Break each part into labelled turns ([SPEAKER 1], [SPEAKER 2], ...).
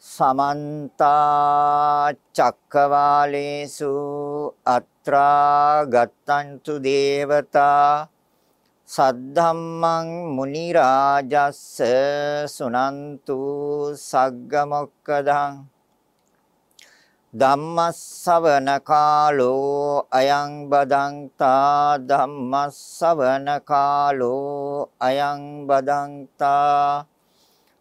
[SPEAKER 1] සමන්ත චක්කවාලේසු අත්‍රා ගත්තන්තු දේවතා සද්ධම්මං මුනි රාජස්ස සුනන්තු සග්ග මොක්කදං ධම්මස්සවන කාලෝ අයං බදන්තා ධම්මස්සවන කාලෝ අයං බදන්තා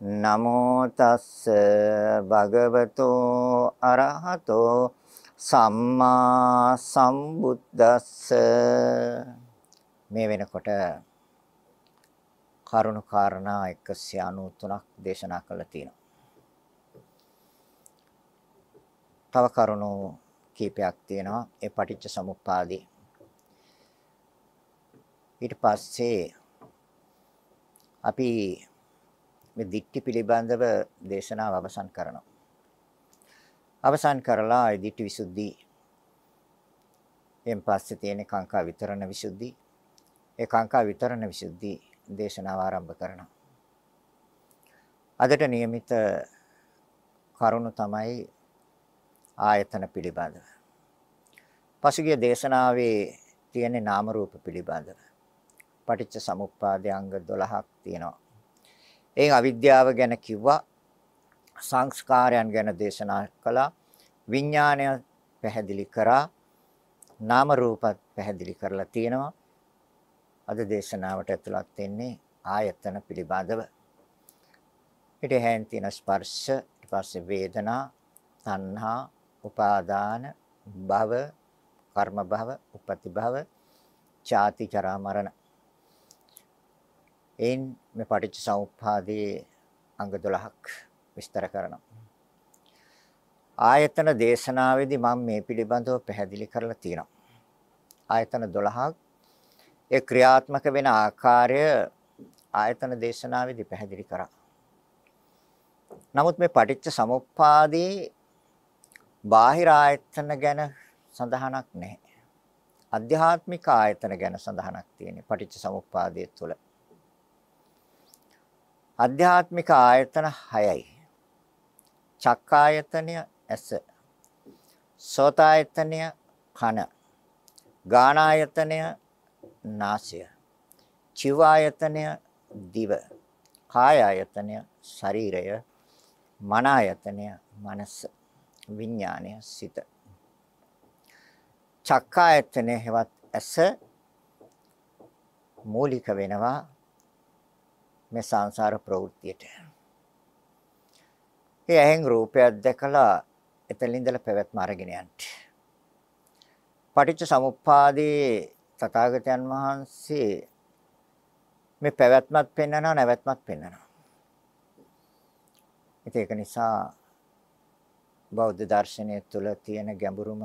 [SPEAKER 1] නමෝ තස්ස භගවතෝ අරහතෝ සම්මා සම්බුද්දස්ස මේ වෙනකොට කරුණු කාරණා 193ක් දේශනා කළා තියෙනවා. තව කරුණු කීපයක් තියෙනවා ඒ පටිච්ච සමුප්පාදේ. ඊට පස්සේ අපි මේ දික්ටි පිළිබඳව දේශනාව අවසන් කරනවා. අවසන් කරලා ඒ දික්ටි විසුද්ධි එන් පස්සේ තියෙන කාංකා විතරණ විසුද්ධි ඒ කාංකා විතරණ විසුද්ධි දේශනාව ආරම්භ කරනවා. අදට નિયમિત කරුණු තමයි ආයතන පිළිබඳව. පසුගිය දේශනාවේ තියෙන නාම රූප පිළිබඳව. පටිච්ච සමුප්පාදයේ අංග 12ක් තියෙනවා. ඒ අවිද්‍යාව ගැන කිව්වා සංස්කාරයන් ගැන දේශනා කළා විඥාණය පැහැදිලි කරා නාම රූපත් පැහැදිලි කරලා තියෙනවා. අද දේශනාවට ඇතුළත් වෙන්නේ ආයතන පිළිබඳව. ඊට හැන් තියෙන ස්පර්ශ ඊට පස්සේ වේදනා තණ්හා උපාදාන භව කර්ම භව උපති භව චාති චරා මරණ එයින් මේ පටිච්ච සමුප්පාදයේ අංග 12ක් විස්තර කරනවා. ආයතන දේශනාවේදී මම මේ පිළිබඳව පැහැදිලි කරලා තියෙනවා. ආයතන 12ක් ඒ ක්‍රියාත්මක වෙන ආකාරය ආයතන දේශනාවේදී පැහැදිලි කරා. නමුත් මේ පටිච්ච සමුප්පාදයේ බාහිර ආයතන ගැන සඳහනක් නැහැ. අධ්‍යාත්මික ආයතන ගැන සඳහනක් තියෙනවා පටිච්ච සමුප්පාදයේ තුල. අධ්‍යාත්මික ආයතන 6යි. චක්කායතනය ඇස. සෝතායතනය කන. ගානායතනය නාසය. චිවායතනය දිව. කායායතනය ශරීරය. මනායතනය මනස. විඥානය සිත. චක්කායතනය හෙවත් ඇස මූලික වෙනවා මේ සංසාර ප්‍රවෘත්තියට. ඒ ඇහෙන් රූපයක් දැකලා එතන ඉඳලා පැවැත්ම අරගෙන යන්න. පටිච්ච සමුප්පාදේ තථාගතයන් වහන්සේ මේ පැවැත්මත් පෙන්වනවා නැවැත්මත් පෙන්වනවා. ඒක නිසා බෞද්ධ දර්ශනය තුළ තියෙන ගැඹුරුම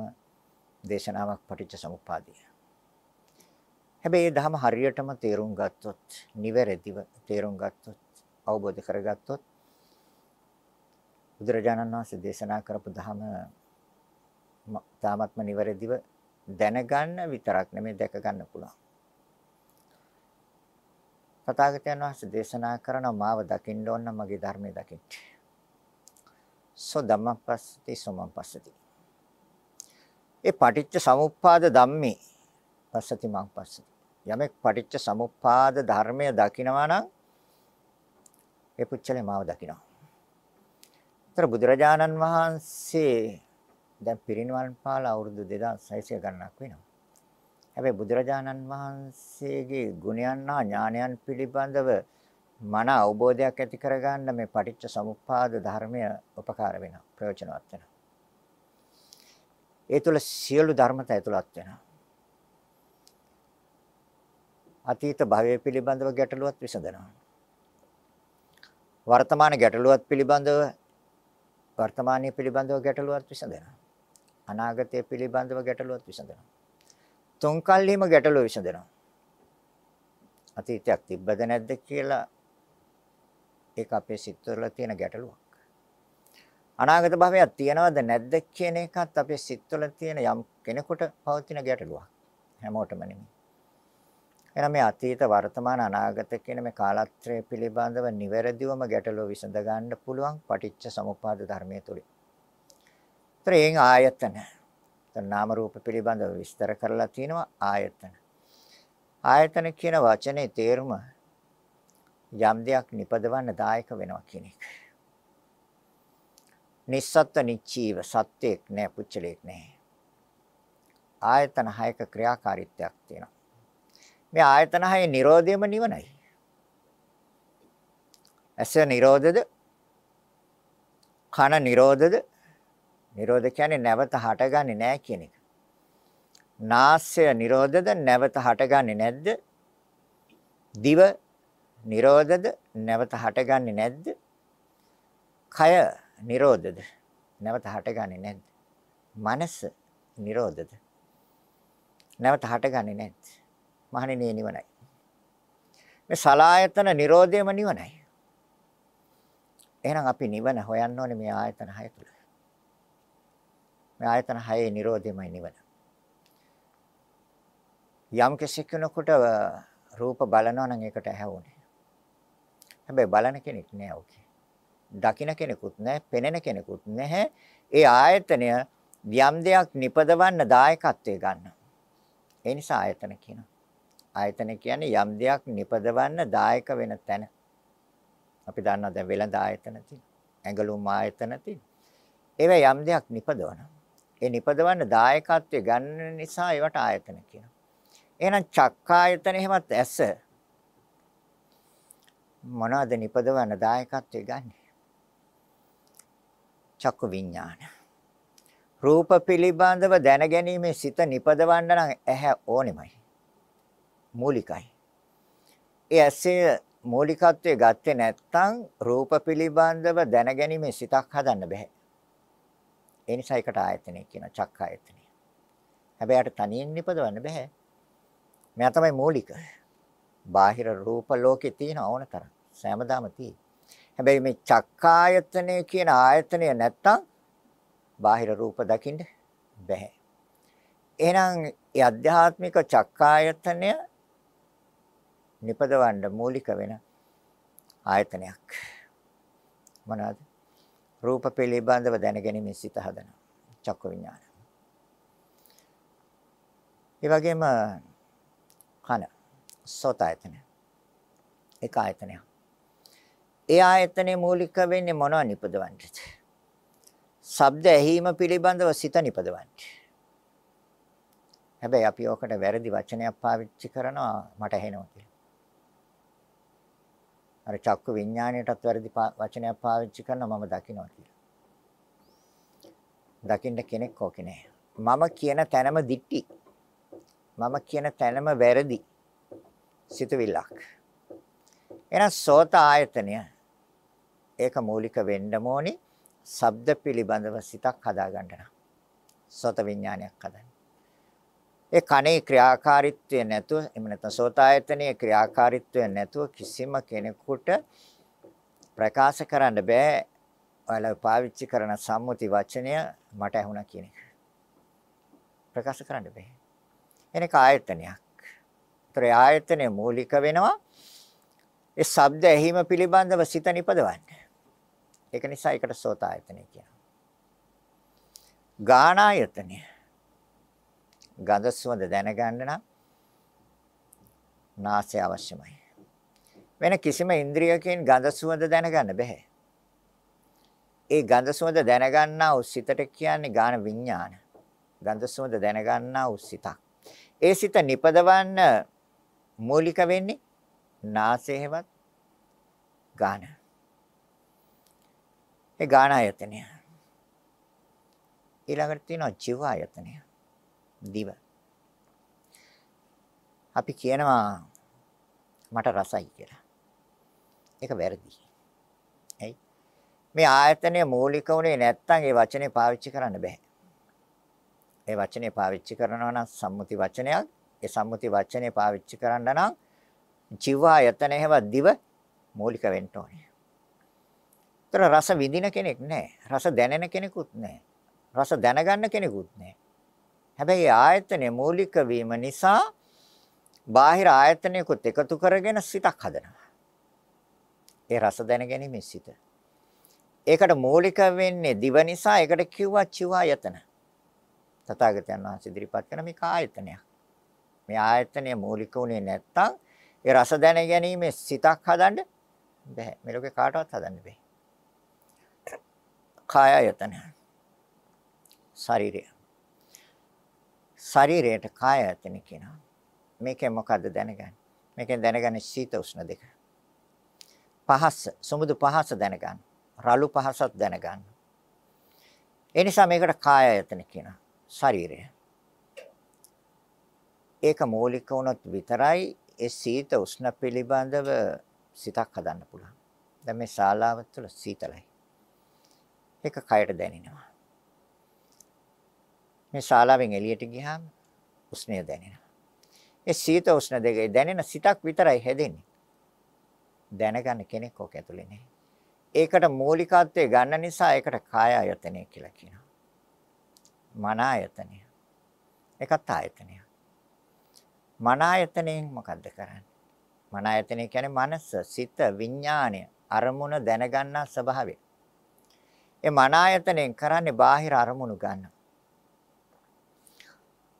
[SPEAKER 1] දේශනාවක් පටිච්ච සමුප්පාදය. හැබැයි මේ ධම හරියටම තේරුම් ගත්තොත්, නිවැරදිව තේරුම් ගත්තොත්, අවබෝධ කරගත්තොත් බුදුරජාණන් වහන්සේ දේශනා කරපු ධම තාමත්ම නිවැරදිව දැනගන්න විතරක් නෙමෙයි දැක ගන්න පුළුවන්. තථාගතයන් වහන්සේ දේශනා කරන මාව දකින්න ඕන නම් මගේ ධර්මය දකින්න. සෝ ධම්මපස්සති සෝමපස්සති. ඒ පටිච්ච සමුප්පාද ධම්මේ පස්සති මං පස්සති. යමෙක් පටිච්ච සමුප්පාද ධර්මය දකිනවා නම් ඒ පුච්චලේ මාව දකිනවා. ତර බුදුරජාණන් වහන්සේ දැන් පිරිනිවන් පාලා අවුරුදු 2600 ගණනක් වෙනවා. හැබැයි බුදුරජාණන් වහන්සේගේ ගුණයන් හා ඥානයන් පිළිබඳව මන අවබෝධයක් ඇති කරගන්න මේ පටිච්ච සමුප්පාද ධර්මය උපකාර වෙනවා ප්‍රයෝජනවත් වෙනවා. ඒ තුළ සියලු ධර්මතා ඇතුළත් වෙනවා. අතීත භවය පිළිබඳව ගැටලුවත් විසඳනවා. වර්තමාන ගැටලුවත් පිළිබඳව වර්තමානයේ පිළිබඳව ගැටලුවත් විසඳනවා. අනාගතය පිළිබඳව ගැටලුවත් විසඳනවා. තුන් කල්හිම ගැටලුව විසඳනවා. අතීතයක් තිබ්බද නැද්ද කියලා ඒක අපේ සිත්වල තියෙන ගැටලුවක්. අනාගත භවයක් තියනවද නැද්ද කියන එකත් අපේ සිත්වල තියෙන යම් කෙනෙකුට පවතින ගැටලුවක්. හැමෝටම නෙමෙයි. එහෙනම් මේ අතීත වර්තමාන අනාගත කියන මේ කාලත්‍රය පිළිබඳව නිවැරදිවම ගැටලුව විසඳ ගන්න පුළුවන් පටිච්ච සමුප්පාද ධර්මයේ තුලින්. ත්‍රේන් ආයතන. නාම රූප පිළිබඳව විස්තර කරලා තිනවා ආයතන. ආයතන කියන වචනේ තේරුම යම් දෙයක් නිපදවන්න දායක වෙනවා කියන එක. නිස්සත්ත්ව නිච්චීව සත්‍යයක් නෑ පුච්චලයක් නෑ. ආයතන හයක ක්‍රියාකාරීත්වයක් තියෙනවා. මේ ආයතන හයේ Nirodheම නිවනයි. ඇස නිරෝධද? කන නිරෝධද? නිරෝධ කියන්නේ නැවත හටගන්නේ නැහැ කියන එක. නාසය නිරෝධද? නැවත හටගන්නේ නැද්ද? දිව නිරෝධද? නැවත හටගන්නේ නැද්ද? කය නිරෝධද? නැවත හටගන්නේ නැද්ද? මනස නිරෝධද? නැවත හටගන්නේ නැද්ද? මහණෙනි නිවනයි. මේ සලායතන නිරෝධයම නිවනයි. එහෙනම් අපි නිවන හොයන්න ඕනේ මේ ආයතන හය තුල. මේ ආයතන හයේ නිරෝධයමයි නිවන. යම් කෙනෙකුට රූප බලනවා නම් ඒකට ඇහැවුනේ. හැබැයි බලන කෙනෙක් නෑ ඔකේ. දකින්න කෙනෙකුත් නැහැ, පෙනෙන කෙනෙකුත් නැහැ. ඒ ආයතනය යම් දෙයක් නිපදවන්න දායකත්වයේ ගන්න. ඒ නිසා ආයතන කියනවා. ආයතන කියන්නේ යම් දෙයක් නිපදවන්න දායක වෙන තැන. අපි දන්නවා දැන් වෙළඳ ආයතන තියෙනවා. ඇඟලුම් ආයතන තියෙනවා. ඒවා යම් දෙයක් නිපදවන. ඒ නිපදවන්න දායකත්වයේ ගන්න නිසා ඒවට ආයතන කියනවා. එහෙනම් චක්කායතන එහෙමත් ඇස මොනවද නිපදවන්න දායකත්වයේ ගන්නේ? චක්කු විඥාන. රූප පිළිබඳව දැනගැනීමේ සිත නිපදවන්න නම් ඇහැ ඕනෙමයි. මූලිකයි. ඒ ඇසේ මූලිකත්වයේ ගත්තේ නැත්නම් රූප පිළිබඳව දැනගැනීමේ සිතක් හදන්න බෑ. ඒ නිසා ඒකට ආයතනය කියන චක්ක ආයතනය. හැබැයි අට තනියෙන් නිපදවන්න බෑ. මෙයා තමයි මූලික. බාහිර රූප ලෝකේ තියෙන ඕන තරම්. සෑමදාම තියෙයි. හැබැයි මේ චක්කායතනය කියන ආයතනය නැත්තම් බාහිර රූප දකින්න බෑ. එහෙනම් ඒ අධ්‍යාත්මික චක්කායතනය නිපදවන්න මූලික වෙන ආයතනයක්. මොනවාද? රූප පිළිබඳව දැනගැනීමේ සිත හදන චක්ක විඥාන. ඒ වගේම කන සෝත ආයතනය. ඒක ආයතනයක්. ඒ ආයතනේ මූලික වෙන්නේ මොනව නිපදවන්නද? ශබ්ද ඇහිම පිළිබඳව සිත නිපදවන්න. හැබැයි අපි ඔකට වැරදි වචනයක් පාවිච්චි කරනවා මට ඇහෙනවා කියලා. අර චක්කු විඥාණයටත් වැරදි වචනයක් පාවිච්චි කරනවා මම දකින්නවා කියලා. දකින්න කෙනෙක් ඕකේ නෑ. මම කියන තැනම දික්ටි. මම කියන තැනම වැරදි. සිතුවිල්ලක්. එහෙනම් සෝත ආයතනය ඒක මූලික වෙන්න ඕනි ශබ්ද පිළිබඳව සිතක් හදාගන්න නම් සෝත විඥානයක් හදන්න. ඒ කනේ ක්‍රියාකාරීත්වය නැතුව එහෙම නැත්නම් සෝතායතනයේ ක්‍රියාකාරීත්වය නැතුව කිසිම කෙනෙකුට ප්‍රකාශ කරන්න බෑ ඔයාලා පාවිච්චි කරන සම්මුති වචනය මට ඇහුණා කියන එක. ප්‍රකාශ කරන්න බෑ. එනක ආයතනයක්. ඒතර ආයතනය මූලික වෙනවා ඒ ශබ්ද ඇහිම පිළිබඳව සිත නිපදවන්නේ. ඒක නිසා ඒකට සෝත ආයතනය කියනවා. ගාන ආයතනය. ගඳ සුවඳ දැනගන්න නම් නාසය අවශ්‍යමයි. වෙන කිසිම ඉන්ද්‍රියකින් ගඳ සුවඳ දැනගන්න බෑ. ඒ ගඳ සුවඳ දැනගන්නා වූ සිතට කියන්නේ ගාන විඥාන. ගඳ සුවඳ දැනගන්නා වූ සිතක්. ඒ සිත නිපදවන්න මූලික වෙන්නේ නාසය හැවත් ගාන. ඒ ගාන ආයතනය. ඊළඟට තියෙනවා ජීව ආයතනය. දිව. අපි කියනවා මට රසයි කියලා. ඒක වැරදි. ඇයි? මේ ආයතනය මූලික උනේ නැත්තම් ඒ වචනේ පාවිච්චි කරන්න බෑ. ඒ වචනේ පාවිච්චි කරනවා නම් සම්මුති වචනයක්. ඒ සම්මුති වචනේ පාවිච්චි කරන්න නම් ජීවා යතන හැව දිව මූලික වෙන්න ඕනේ. ତර රස විඳින කෙනෙක් නැහැ. රස දැනෙන කෙනෙකුත් නැහැ. රස දැනගන්න කෙනෙකුත් නැහැ. හැබැයි ආයතනයේ මූලික වීම නිසා බාහිර ආයතනයකුත් එකතු කරගෙන සිතක් හදනවා. ඒ රස දැනගැනීමේ සිත. ඒකට මූලික වෙන්නේ දිව නිසා ඒකට කිව්වා චිවායතන. තථාගතයන් වහන්සේ ඉදිරිපත් කරන මේක ආයතනයක්. මේ ආයතනය මූලික උනේ නැත්තම් ඒ රස දැන ගැනීමේ සිතක් හදන්න බෑ. මේ ලෝකේ කාටවත් හදන්න බෑ. කාය ආයතන. ශරීරය. ශරීරයට කාය ආයතන කියනවා. මේකෙන් මොකද්ද දැනගන්නේ? මේකෙන් දැනගන්නේ සීත උෂ්ණ දෙක. පහස, සමුදු පහස දැනගන්න. රළු පහසක් දැනගන්න. ඒ නිසා මේකට කාය ආයතන කියනවා. ශරීරය. ඒක මූලික වුණොත් විතරයි ඒ සීත උෂ්ණ පිළිබඳව සිතක් හදන්න පුළුවන්. දැන් මේ ශාලාව තුළ සීතලයි. ඒක කයට දැනෙනවා. මේ ශාලාවෙන් එළියට ගියාම උෂ්ණය දැනෙනවා. ඒ සීත උෂ්ණ දෙකේ දැනෙන සිතක් විතරයි හැදෙන්නේ. දැනගන්න කෙනෙක් ඕක ඇතුලේ නැහැ. ඒකට මූලිකත්වයේ ගන්න නිසා ඒකට කාය ආයතනය කියලා කියනවා. මන ආයතනය. ඒකත් ආයතනය. මන ආයතනයෙන් මොකද්ද කරන්නේ? මන ආයතනය කියන්නේ මනස, සිත, විඥාණය, අරමුණ දැනගන්නා ස්වභාවය. ඒ මන ආයතනයෙන් කරන්නේ බාහිර අරමුණු ගන්න.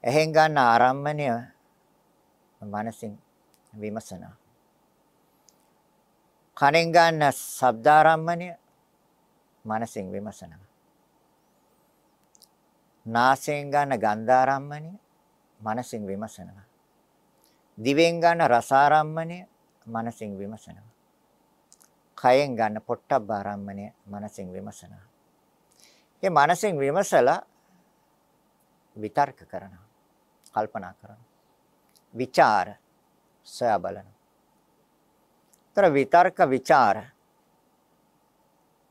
[SPEAKER 1] එහෙන් ගන්න ආරම්මණය මනසින් විමසනවා. කනෙන් ගන්න ශබ්දාරම්මණය මනසින් විමසනවා. නාසයෙන් ගන්න ගන්ධාරම්මණය මනසින් විමසනවා. දිවෙන් ගන්න රසාරම්මණය මනසින් විමසනවා. කයෙන් ගන්න පොට්ටබ්බාරම්මණය මනසින් විමසනවා. මේ මනසින් විමසලා විතර්ක කරනවා. කල්පනා කරනවා. විචාර සොයා බලනවා. ତර විතර්ක විචාර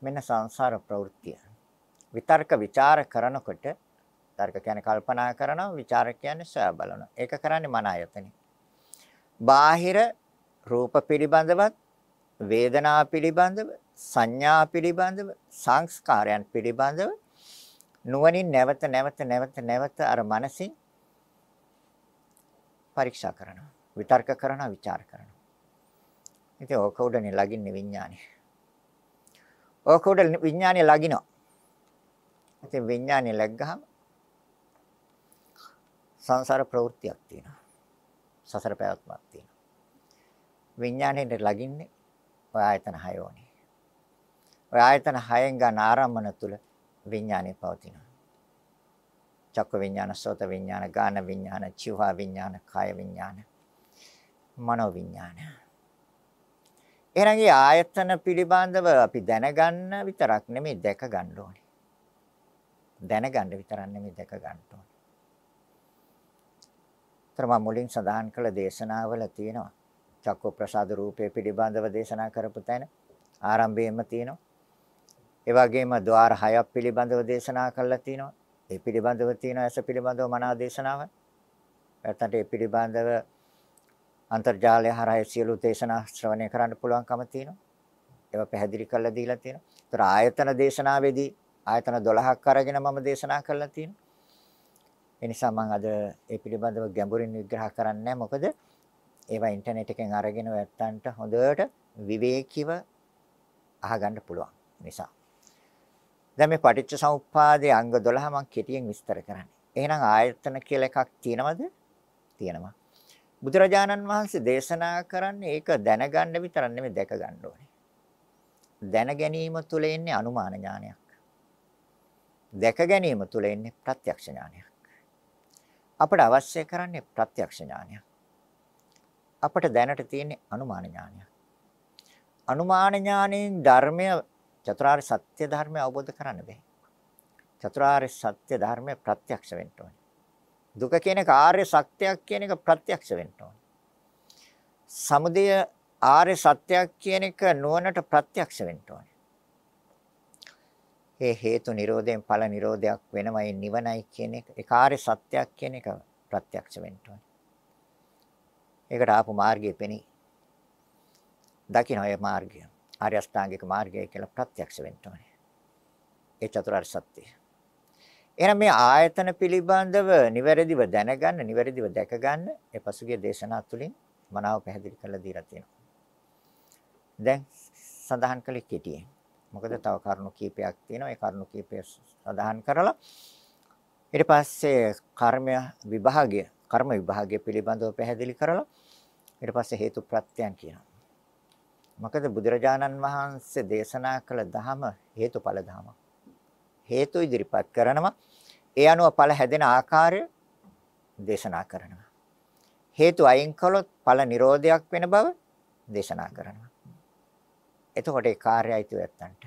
[SPEAKER 1] මෙන්න සංසාර ප්‍රවෘත්තිය. විතර්ක විචාර කරනකොට තර්ක කියන්නේ කල්පනා කරනවා විචාර කියන්නේ සොයා බලනවා. ඒක කරන්නේ මන ආයතනෙ. බාහිර රූප පිළිබඳවත් වේදනා පිළිබඳව සංඥා පිළිබඳව සංස්කාරයන් පිළිබඳව නුවණින් නැවත නැවත නැවත නැවත අර මනසින් පරීක්ෂා කරනවා. විතර්ක කරනවා, ਵਿਚාර කරනවා. ඉතින් ඕක උඩනේ ලගින්නේ විඥානේ. ඕක උඩ විඥානේ ලගිනවා. ඉතින් විඥානේ läග්ගහම සංසාර ප්‍රවෘත්තියක් තියෙනවා. සසර පැවැත්මක් තියෙනවා. විඥාණයට ලගින්නේ ඔය ආයතන 6 ඕනේ. ඔය ආයතන 6න් ගන්න ආරම්මන තුල විඥානේ පවතිනවා. චක්ක විඥාන, සෝත විඥාන, ගාන විඥාන, චිවහා විඥාන, කාය විඥාන, මනෝ විඥාන. එහෙනම් ආයතන පිළිබඳව අපි දැනගන්න විතරක් නෙමෙයි දැක ගන්න ඕනේ. දැනගන්න විතරක් නෙමෙයි දැක ගන්න ඕනේ. තරම මුලින් සඳහන් කළ දේශනාවල තියෙනවා. චක්ක ප්‍රසාද රූපේ පිළිබඳව දේශනා කරපු තැන ආරම්භයේම තියෙනවා. ඒ වගේම ద్వාර හයක් පිළිබඳව දේශනා කළා තියෙනවා. ඒ පිළිබඳව තියෙන ඇස පිළිබඳව මනා දේශනාව. එතනට ඒ පිළිබඳව අන්තර්ජාලය හරහා සියලු දේශනා ශ්‍රවණය කරන්න පුළුවන්කම තියෙනවා. ඒවා පැහැදිලි කරලා දීලා තියෙනවා. ඒතර ආයතන දේශනාවේදී ආයතන 12ක් අරගෙන මම දේශනා කරලා තියෙනවා. ඒ නිසා මම අද ඒ පිළිබඳව ගැඹුරින් විග්‍රහ කරන්නේ නැහැ. මොකද ඒවා ඉන්ටර්නෙට් එකෙන් අරගෙන ඔයත්තන්ට හොඳට විවේකීව අහගන්න පුළුවන් නිසා. දැන් මේ පටිච්ච සමුප්පාදයේ අංග 12 මම කෙටියෙන් විස්තර කරන්නේ. එහෙනම් ආයතන කියලා එකක් තියෙනවද? තියෙනවා. බුදුරජාණන් වහන්සේ දේශනා කරන්නේ ඒක දැනගන්න විතරක් නෙමෙයි දැක ගන්න ඕනේ. දැන ගැනීම තුළ ඉන්නේ අනුමාන ඥානයක්. දැක ගැනීම තුළ ඉන්නේ ප්‍රත්‍යක්ෂ ඥානයක්. අපට අවශ්‍ය කරන්නේ ප්‍රත්‍යක්ෂ ඥානයක්. අපට දැනට තියෙන්නේ අනුමාන ඥානයක්. අනුමාන ඥාණයෙන් ධර්මය චතුරාර්ය සත්‍ය ධර්මය අවබෝධ කරන්න බෑ. චතුරාර්ය සත්‍ය ධර්මය ප්‍රත්‍යක්ෂ වෙන්න ඕනේ. දුක කියන එක ආර්ය සත්‍යයක් කියන එක ප්‍රත්‍යක්ෂ වෙන්න ඕනේ. සමුදය ආර්ය සත්‍යයක් කියන එක නුවණට ප්‍රත්‍යක්ෂ වෙන්න ඕනේ. ඒ හේතු නිරෝධයෙන් ඵල නිරෝධයක් වෙනවයි නිවනයි කියන එක ඒ කාර්ය සත්‍යයක් කියන එක ප්‍රත්‍යක්ෂ වෙන්න ඕනේ. ඒකට ආපු මාර්ගය පෙනී. දකින්න ඔය මාර්ගය. ආර්ය අෂ්ටාංගික මාර්ගය කියලා ප්‍රත්‍යක්ෂ වෙන්න ඕනේ. ඒ චතුරාර්ය සත්‍යය. එහෙනම් මේ ආයතන පිළිබඳව නිවැරදිව දැනගන්න, නිවැරදිව දැක ගන්න ඒ පසුගිය දේශනා තුලින් මනාව පැහැදිලි කරලා දීලා තියෙනවා. දැන් සඳහන් කළේ කෙටියෙන්. මොකද තව කරුණු කීපයක් තියෙනවා. ඒ කරුණු කීපය සඳහන් කරලා ඊට පස්සේ කර්ම විභාගය, කර්ම විභාගය පිළිබඳව පැහැදිලි කරලා ඊට පස්සේ හේතු ප්‍රත්‍යයන් කියනවා. මොකද බුදුරජාණන් වහන්සේ දේශනා කළ ධම හේතුඵල ධමයක්. හේතු ඉදිරිපත් කරනවා. ඒ අනුව ඵල හැදෙන ආකාරය දේශනා කරනවා. හේතු අයින් කළොත් ඵල නිරෝධයක් වෙන බව දේශනා කරනවා. එතකොට ඒ කාර්යයිතු ඇත්තන්ට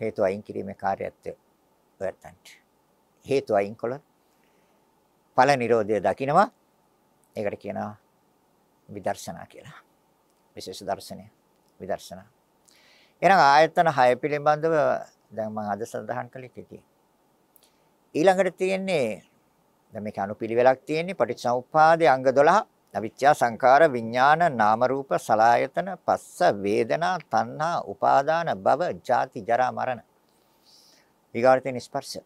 [SPEAKER 1] හේතු අයින් කිරීමේ කාර්යයත් ඇත්තන්ට හේතු අයින් කළොත් ඵල නිරෝධය දකින්නවා. ඒකට කියනවා විදර්ශනා කියලා. විශේෂ දර්ශනය විදර්ශනා. එහෙනම් ආයතන 6 පිළිබඳව දැන් මම අද සඳහන් කළේ කෙටි. ඊළඟට තියෙන්නේ දැන් මේක අනුපිළිවෙලක් තියෙන්නේ පටිච්චසමුප්පාදයේ අංග 12 අවිච්ඡා සංඛාර විඥාන නාම රූප සලායතන පස්ස වේදනා තණ්හා උපාදාන භව ජාති ජරා මරණ. ඊගාර්ථයෙන් ස්පර්ශ.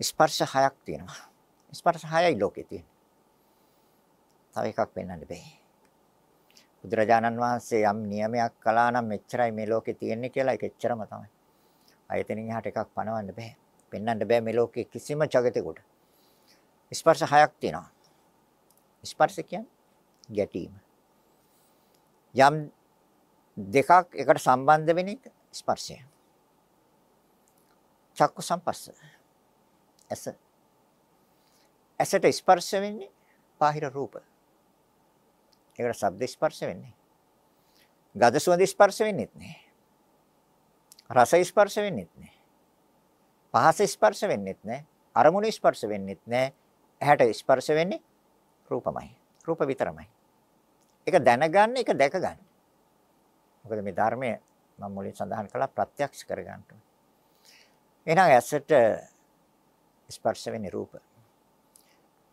[SPEAKER 1] ස්පර්ශ හයක් තියෙනවා. ස්පර්ශ හයයි ලෝකේ තියෙන්නේ. තව එකක් වෙන්නන්න බෑ බුදුරජාණන් වහන්සේ යම් නියමයක් කළා නම් මෙච්චරයි මේ ලෝකේ තියෙන්නේ කියලා ඒක එච්චරම තමයි. ආයතනින් එහාට එකක් පනවන්න බෑ. පෙන්වන්න බෑ මේ ලෝකේ කිසිම జగතෙකුට. ස්පර්ශ හයක් තියෙනවා. ස්පර්ශ කියන්නේ ගැටීම. යම් දෙකක් එකට සම්බන්ධ වෙන එක ස්පර්ශය. චක්කු සම්පස්ස. ඇස. ඇසට ස්පර්ශ වෙන්නේ බාහිර රූප. ඒකට ශබ්ද ස්පර්ශ වෙන්නේ. ගඳ සුවඳ ස්පර්ශ වෙන්නේත් නැහැ. රස ස්පර්ශ වෙන්නේත් නැහැ. පහස ස්පර්ශ වෙන්නේත් නැහැ. අරමුණු ස්පර්ශ වෙන්නේත් නැහැ. ඇහැට ස්පර්ශ වෙන්නේ රූපමයි. රූප විතරමයි. ඒක දැනගන්න, ඒක දැක ගන්න. මොකද මේ ධර්මය මම මුලින් සඳහන් කළා ප්‍රත්‍යක්ෂ කර ගන්න ඕනේ. එහෙනම් ඇසට ස්පර්ශ වෙන්නේ රූප.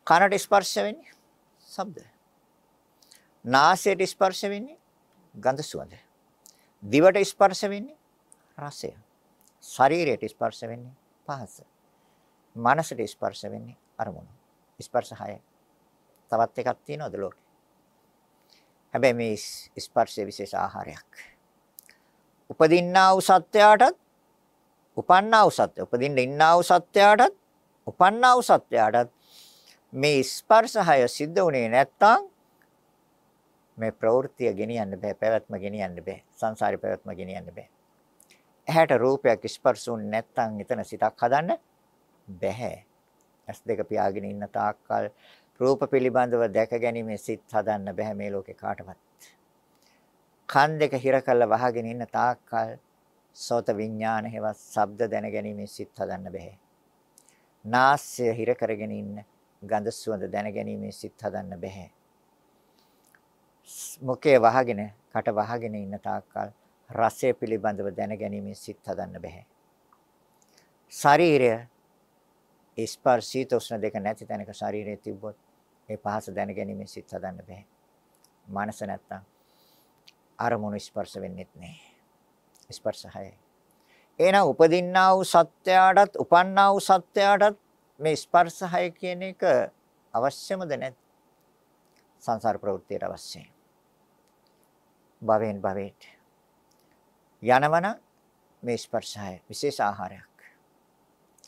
[SPEAKER 1] කනට ස්පර්ශ වෙන්නේ ශබ්ද. නාසයට ස්පර්ශ වෙන්නේ ගඳ සුවඳ. දිවට ස්පර්ශ වෙන්නේ රසය. ශරීරයට ස්පර්ශ වෙන්නේ පහස. මනසට ස්පර්ශ වෙන්නේ අරමුණ. ස්පර්ශ හය. තවත් එකක් තියෙනවද ලෝකේ? හැබැයි මේ ස්පර්ශයේ විශේෂ ආහාරයක්. උපදින්නා වූ සත්‍යයටත් උපන්නා වූ සත්‍ය උපදින්න ඉන්නා වූ සත්‍යයටත් උපන්නා වූ සත්‍යයටත් මේ ස්පර්ශ හය සිද්ධ වුණේ නැත්තම් මේ ප්‍රවෘත්තිය ගෙනියන්න බෑ පැවැත්ම ගෙනියන්න බෑ සංසාරේ පැවැත්ම ගෙනියන්න බෑ. ඇහැට රූපයක් ස්පර්ශුන් නැත්තම් එතන සිතක් හදන්න බෑ ඇස් දෙක පියාගෙන ඉන්න තාක්කල් රූප පිළිබඳව දැක ගැනීමේ සිත් හදන්න බෑ මේ ලෝකේ කාටවත්. කන් දෙක හිර කළ වහගෙන ඉන්න තාක්කල් සෝත විඥාන හේවත් ශබ්ද දැන ගැනීමේ සිත් හදන්න බෑ නාසය හිර කරගෙන ඉන්න ගඳ සුවඳ දැන ගැනීමේ සිත් හදන්න බෑ මොකේ වහගෙන කට වහගෙන ඉන්න තාක්කල් රසය පිළිබඳව දැනගැනීමේ සිත් හදන්න බෑ. ශරීරය ස්පර්ශීත උෂ්ණ දෙක නැති තැනක ශරීරය තිබ්බොත් ඒ පහස දැනගැනීමේ සිත් හදන්න බෑ. මනස නැත්තම් අරමුණු ස්පර්ශ වෙන්නෙත් නෑ. ස්පර්ශහය. එහෙනම් උපදින්නා වූ සත්‍යයටත් උපන්නා වූ සත්‍යයටත් මේ ස්පර්ශහය කියන එක අවශ්‍යමද නැත්? සංසාර ප්‍රවෘත්තියට අවශ්‍යයි. භවෙන් භවයට යනවන මේ ස්පර්ශය විශේෂ ආහාරයක්.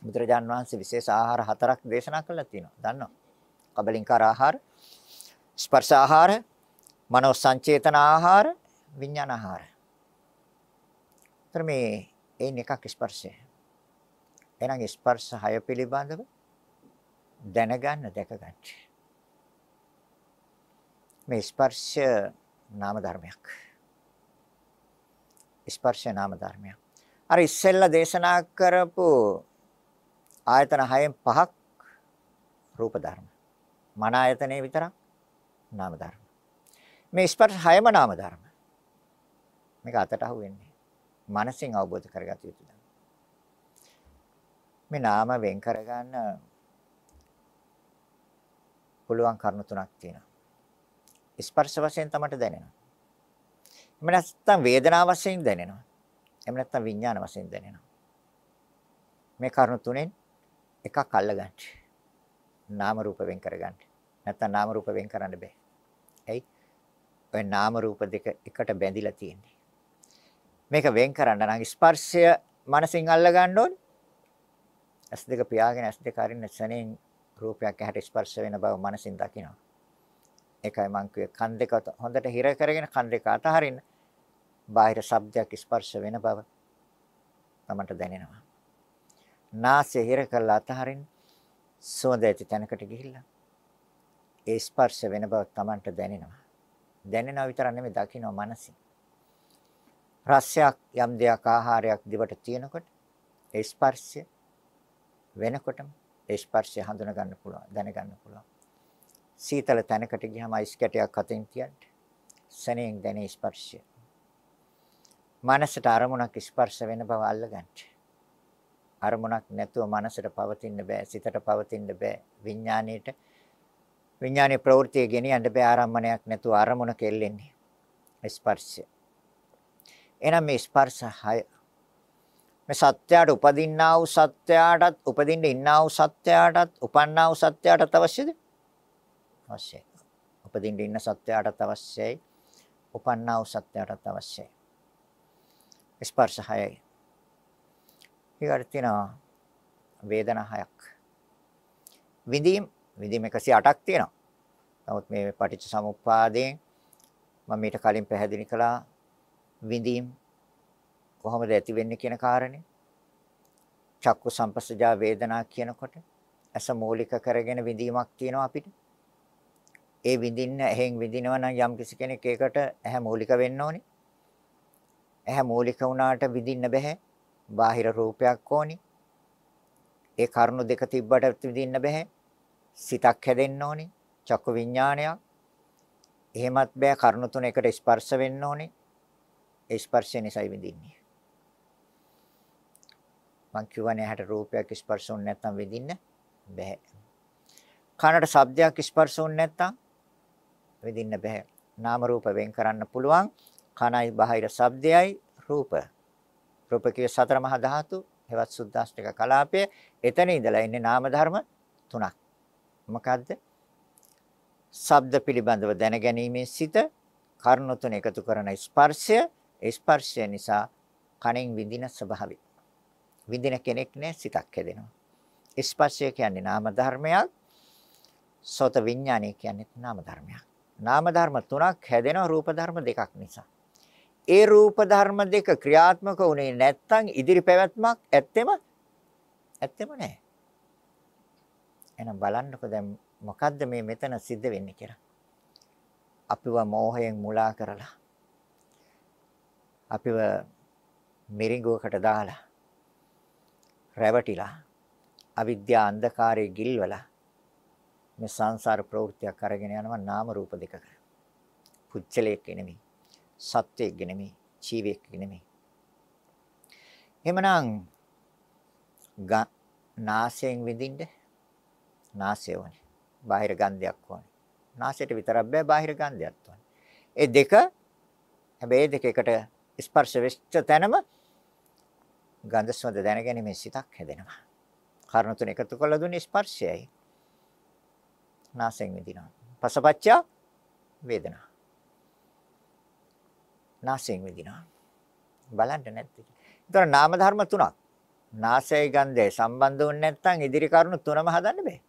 [SPEAKER 1] බුදුරජාන් වහන්සේ විශේෂ ආහාර හතරක් දේශනා කළා තියෙනවා. දන්නවා. කබලින්කාර ආහාර, ස්පර්ශ ආහාර, මනෝ සංචේතන ආහාර, විඥාන ආහාර. මේ එයින් එකක් ස්පර්ශය. එහෙනම් ස්පර්ශ හය පිළිබඳව දැනගන්න දැක ගන්න. මේ ස්පර්ශ නාම ධර්මයක්. ස්පර්ශ නාම ධර්මයක්. අර ඉස්සෙල්ලා දේශනා කරපු ආයතන හයෙන් පහක් රූප ධර්ම. මන ආයතනේ විතරක් නාම ධර්ම. මේ ස්පර්ශ හයම නාම ධර්ම. මේක අතට අහු වෙන්නේ. මනසින් අවබෝධ කරගත යුතුද? මේ නාම වෙන් කරගන්න පුළුවන් කරුණු තුනක් තියෙනවා. ස්පර්ශ වශයෙන් තමයි දැනෙනවා. එහෙම නැත්නම් වේදනා වශයෙන් දැනෙනවා. එහෙම නැත්නම් විඥාන වශයෙන් දැනෙනවා. මේ කරුණු තුනෙන් එකක් අල්ලගන්න. නාම රූප වෙන් කරගන්න. නැත්නම් නාම රූප වෙන් කරන්න බෑ. ඇයි? ඔය නාම රූප දෙක එකට බැඳිලා තියෙන්නේ. මේක වෙන් කරන්න නම් ස්පර්ශය මනසින් අල්ල ගන්න ඕනේ. ඇස් දෙක පියාගෙන ඇස් දෙක අරින්න සෙනෙන් රූපයක් ඇහැට ස්පර්ශ වෙන බව මනසින් දකිනවා. ඒකයි මං කිව්වේ කන් දෙක හොඳට හිර කරගෙන කන් දෙක අතහරින්න. බාහිර ශබ්දයක් ස්පර්ශ වෙන බව තමන්ට දැනෙනවා. නාසය හිර කරලා අතහරින්න. සුවඳ ඇති තැනකට ගිහිල්ලා ඒ ස්පර්ශ වෙන බව තමන්ට දැනෙනවා. දැනෙනවා විතර නෙමෙයි දකින්නවා මනසින්. රසයක් යම් දෙයක් ආහාරයක් දිවට තියෙනකොට ඒ ස්පර්ශය වෙනකොටම ඒ ස්පර්ශය හඳුනා ගන්න පුළුවන් දැනගන්න පුළුවන්. සීතල තැනකට ගියම අයිස් කැටයක් අතින් තියන්න. සනෙන් දැනේ ස්පර්ශය. මනසට අරමුණක් ස්පර්ශ වෙන බව අල්ලගන්න. අරමුණක් නැතුව මනසට පවතින්න බෑ, සිතට පවතින්න බෑ, විඥාණයට විඥානයේ ප්‍රවෘත්තිය ගෙනියන්න බෑ ආරම්මණයක් නැතුව අරමුණ කෙල්ලෙන්නේ. ස්පර්ශය. එහෙනම් මේ ස්පර්ශ හය මේ සත්‍යයට උපදින්නා වූ සත්‍යයටත් උපදින්න ඉන්නා වූ සත්‍යයටත් උපන්නා වූ සත්‍යයටත් අවශ්‍යද? අවශ්‍යයි. උපදින්න ඉන්න සත්‍යයටත් අවශ්‍යයි. උපන්නා වූ සත්‍යයටත් අවශ්‍යයි. ස්පර්ශ හයයි. ඊගට තියෙනවා වේදනා හයක්. විඳීම් විඳීම් 108ක් තියෙනවා. නමුත් මේ පටිච්ච සමුප්පාදයෙන් මම මීට කලින් පැහැදිලි කළා විඳීම් කොහොමද ඇති වෙන්නේ කියන කාරණේ. චක්කු සම්පස්සජා වේදනා කියනකොට ඇස මූලික කරගෙන විඳීමක් තියෙනවා අපිට. ඒ විඳින්න එහෙන් විඳිනවා නම් යම් කිසි කෙනෙක් ඒකට ඇහැ මූලික වෙන්න ඕනේ. ඇහැ මූලික වුණාට විඳින්න බෑ. බාහිර රූපයක් ඕනි. ඒ කරුණු දෙක තිබ්බට විඳින්න බෑ. සිතක් හැදෙන්න ඕනි. චක්කු විඥානයක්. එහෙමත් බෑ කරුණු තුන එකට ස්පර්ශ වෙන්න ඕනේ. ඒ ස්පර්ශය නිසායි විඳින්නේ. මං කියවනේ හැට රූපයක් ස්පර්ශ වුනේ නැත්නම් විඳින්න බෑ. කනට ශබ්දයක් ස්පර්ශ වුනේ නැත්නම් විඳින්න බෑ. නාම රූප වෙන් කරන්න පුළුවන්. කනයි බාහිර ශබ්දයයි රූප. රූපකයේ සතර මහා ධාතු, හෙවත් සුද්දාස්තික කලාපය. එතන ඉඳලා ඉන්නේ නාම ධර්ම තුනක්. මොකද්ද? ශබ්ද පිළිබඳව දැනගැනීමේ සිත, කර්ණ තුන එකතු කරන ස්පර්ශය, ස්පර්ශය නිසා කණෙන් විඳින ස්වභාවය. විඳින කෙනෙක් නෑ සිතක් හැදෙනවා. ස්පර්ශය කියන්නේ නාම ධර්මයක්. සෝත විඥානය කියන්නේ නාම ධර්මයක්. නාම ධර්ම තුනක් හැදෙනවා රූප ධර්ම දෙකක් නිසා. ඒ රූප ධර්ම දෙක ක්‍රියාත්මක වුණේ නැත්නම් ඉදිරි පැවැත්මක් ඇත්තෙම ඇත්තෙම නැහැ. එහෙනම් බලන්නකෝ දැන් මොකද්ද මේ මෙතන සිද්ධ වෙන්නේ කියලා. අපිව මෝහයෙන් මුලා කරලා අපිව මිරිඟුවකට දාලා රැවටිලා අවිද්‍යා අන්ධකාරයේ ගිල්වලා මේ සංසාර ප්‍රවෘත්තියක් අරගෙන යනවා නාම රූප දෙකක. පුච්චලයක් නෙමෙයි. සත්වයක් නෙමෙයි. ජීවියෙක් නෙමෙයි. එහෙමනම් නාසයෙන් විඳින්න නාසය ඕනේ. බාහිර ගන්ධයක් ඕනේ. නාසයට විතරක් බෑ බාහිර ගන්ධයක් ඕනේ. ඒ දෙක හැබැයි දෙක එකට ස්පර්ශ වෙච්ච තැනම ගන්ධ සුවඳ දැනගැනීමේ සිතක් හැදෙනවා. කර්ණ තුන එකතු කරලා දුන්නේ ස්පර්ශයයි. නාසයෙන් විඳිනවා. පසපච්ච වේදනා. නාසයෙන් විඳිනවා. බලන්න නැද්ද? ඒතර නාම ධර්ම තුනක්. නාසයයි ගන්ධය සම්බන්ධ වුනේ නැත්නම් ඉදිරි කරුණු තුනම හදන්න බෑ.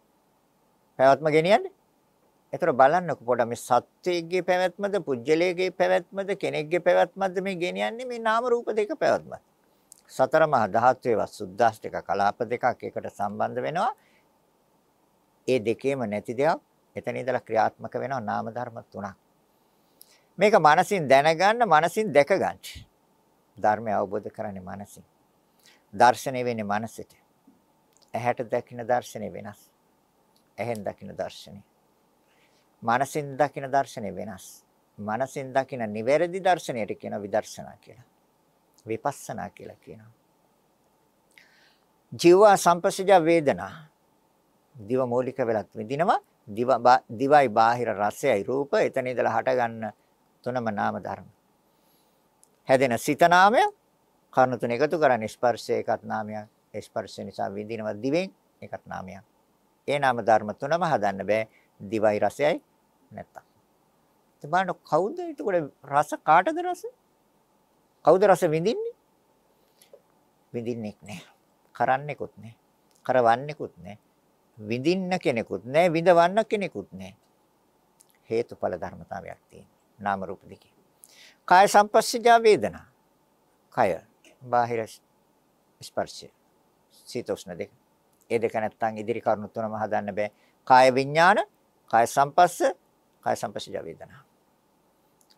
[SPEAKER 1] පැවැත්ම ගෙනියන්නේ. ඒතර බලන්නකො පොඩ මේ සත්‍යයේ පැවැත්මද, පුජ්‍යලයේ පැවැත්මද, කෙනෙක්ගේ පැවැත්මද මේ ගෙනියන්නේ මේ නාම රූප දෙක පැවැත්මද? සතර මහා ධාතුවේ සුද්දාස්තික කලාප දෙකක් එකට සම්බන්ධ වෙනවා. ඒ දෙකේම නැති දෙයක් එතන ඉඳලා ක්‍රියාත්මක වෙනවා නාම ධර්ම තුනක්. මේක මනසින් දැනගන්න මනසින් දැක ගන්න. ධර්මය අවබෝධ කරන්නේ මනසින්. දර්ශනය වෙන්නේ මනසට. ඇහැට දකින්න දර්ශනය වෙනස්. ඇහෙන් දකින්න දර්ශනය. මනසින් දකින්න දර්ශනය වෙනස්. මනසින් දකින්න නිවැරදි දර්ශනයට කියන විදර්ශනා කියලා. විපස්සනා කියලා කියනවා. ජීව සම්පස්සජ වේදනා දිව මූලික වෙලත් විඳිනවා දිව දිවයි බාහිර රසයයි රූප එතන ඉඳලා හට ගන්න තුනම නාම ධර්ම. හැදෙන සිත නාමය කර්ණ තුන එකතු කරන්නේ ස්පර්ශය එකත් නාමයක් ස්පර්ශය නිසා විඳිනවා දිවෙන් එකත් නාමයක් ඒ නාම ධර්ම තුනම හදන්න බෑ. දිවයි රසයයි නැත්තම්. ඉතින් බලන්න කවුද එතකොට රස කාටද රස? කවුද රස විඳින්නේ? විඳින්නෙක් නෑ. කරන්නෙකුත් නෑ. කරවන්නෙකුත් නෑ. විඳින්න කෙනෙකුත් නැහැ විඳවන්න කෙනෙකුත් නැහැ හේතුඵල ධර්මතාවයක් තියෙන නාම රූප දෙකේ. කාය සංපස්සජා වේදනා. කය බාහිර ස්පර්ශය. සීතෝෂ්ණ දෙක. ඒ දෙක නැත්තම් ඉදිරි කරුණු තුනම හදන්න බෑ. කාය විඥාන කාය සංපස්ස කාය සංපස්සජා වේදනා.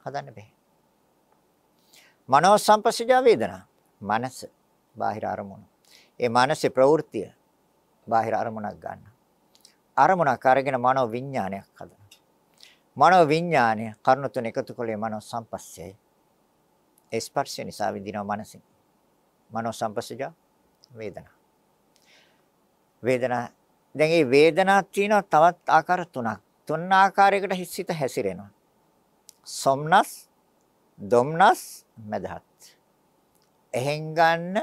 [SPEAKER 1] හදන්න බෑ. මනෝ සංපස්සජා වේදනා. මනස බාහිර අරමුණු. ඒ මානසික ප්‍රවෘත්තිය බාහිර අරමුණක් ගන්න. අරමුණක් අරගෙන මනෝ විඥානයක් හදනවා. මනෝ විඥානය කර්ණ තුන එකතු කළේ මනෝ සංපස්සයයි. ඒ ස්පර්ශය නිසා විඳිනවා මනසින්. මනෝ සංපස්සජ වේදනා. වේදනා දැන් මේ වේදනා තියෙනවා තවත් ආකාර තුනක්. තුන් ආකාරයකට හිස්සිත හැසිරෙනවා. සොම්නස්, දොම්නස්, මදහත්. එහෙන් ගන්න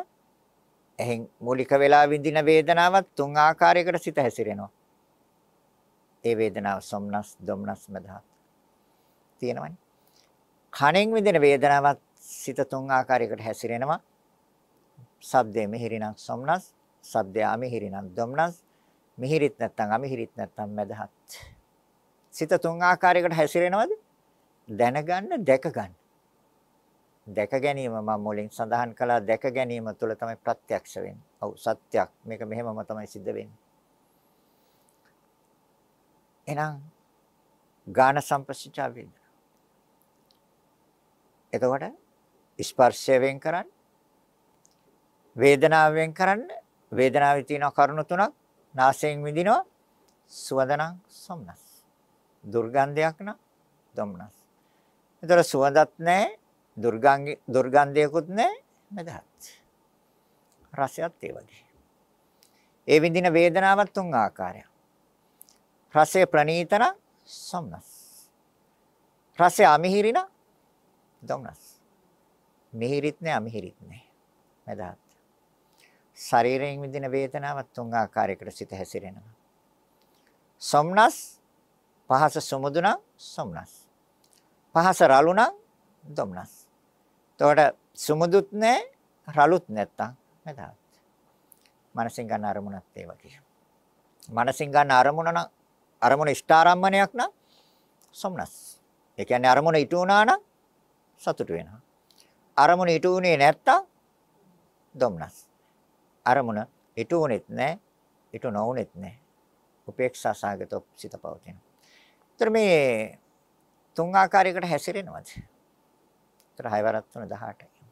[SPEAKER 1] එහෙන් මූලික වෙලා විඳින වේදනාවත් තුන් ආකාරයකට සිත හැසිරෙනවා. ඒ වේදනාව සොම්නස්, දොම්නස්, මදහත් තියෙනවනේ. කණෙන් විඳින වේදනාවත් සිත තුන් ආකාරයකට හැසිරෙනවා. ශබ්දයේ මිහිරිනම් සොම්නස්, ශබ්දය අමිහිරිනම් දොම්නස්, මිහිරිත් නැත්නම් අමිහිරිත් නැත්නම් මදහත්. සිත තුන් ආකාරයකට හැසිරෙනවද? දැනගන්න, දැක ගන්න. දැක ගැනීම මම මුලින් සඳහන් කළා දැක ගැනීම තුළ තමයි ප්‍රත්‍යක්ෂ වෙන්නේ. ඔව් සත්‍යයක්. මේක මෙහෙමම තමයි සිද්ධ වෙන්නේ. එහෙනම් ගාන සම්පස්සිතා වේදනා. එතකොට ස්පර්ශය වෙන් කරන්න වේදනාව වෙන් කරන්න වේදනාවේ තියෙන කරුණු තුනක් නාසයෙන් විඳිනවා සුවඳනම් සොම්නස් දුර්ගන්ධයක් නම් දොම්නස්. ඒතර සුවඳත් නැහැ දුර්ගන්ධ දුර්ගන්ධයකුත් නැහැ මදහත්. රසයත් ඒ වගේ. ඒ විඳින වේදනාවක් තුන් ආකාරයක්. රසය ප්‍රනීතන සොම්නස්. රසය අමිහිරින දොම්නස්. මිහිරිත් නැහැ අමිහිරිත් නැහැ. මදහත්. ශරීරයෙන් විඳින වේදනාවක් තුන් ආකාරයකට සිත හැසිරෙනවා. සොම්නස් පහස සුමුදුනම් සොම්නස්. පහස රළුනම් දොම්නස්. එතකොට සුමුදුත් නැහැ රළුත් නැත්තම් මෙතනත්. මනසින් ගන්න අරමුණත් ඒ වගේ. මනසින් ගන්න අරමුණ නම් අරමුණ ඉෂ්ඨාරම්මණයක් නම් සොම්නස්. ඒ කියන්නේ අරමුණ ඉටු වුණා නම් සතුට වෙනවා. අරමුණ ඉටු වුණේ නැත්තම් දොම්නස්. අරමුණ ඉටු වුණෙත් නැහැ, ඉටු නොවුණෙත් නැහැ. උපේක්ෂා සාගත සිත පවතින. ඒතර මේ තුන් ආකාරයකට හැසිරෙනවද? ඒතර 6 වරක් තුන 18යි.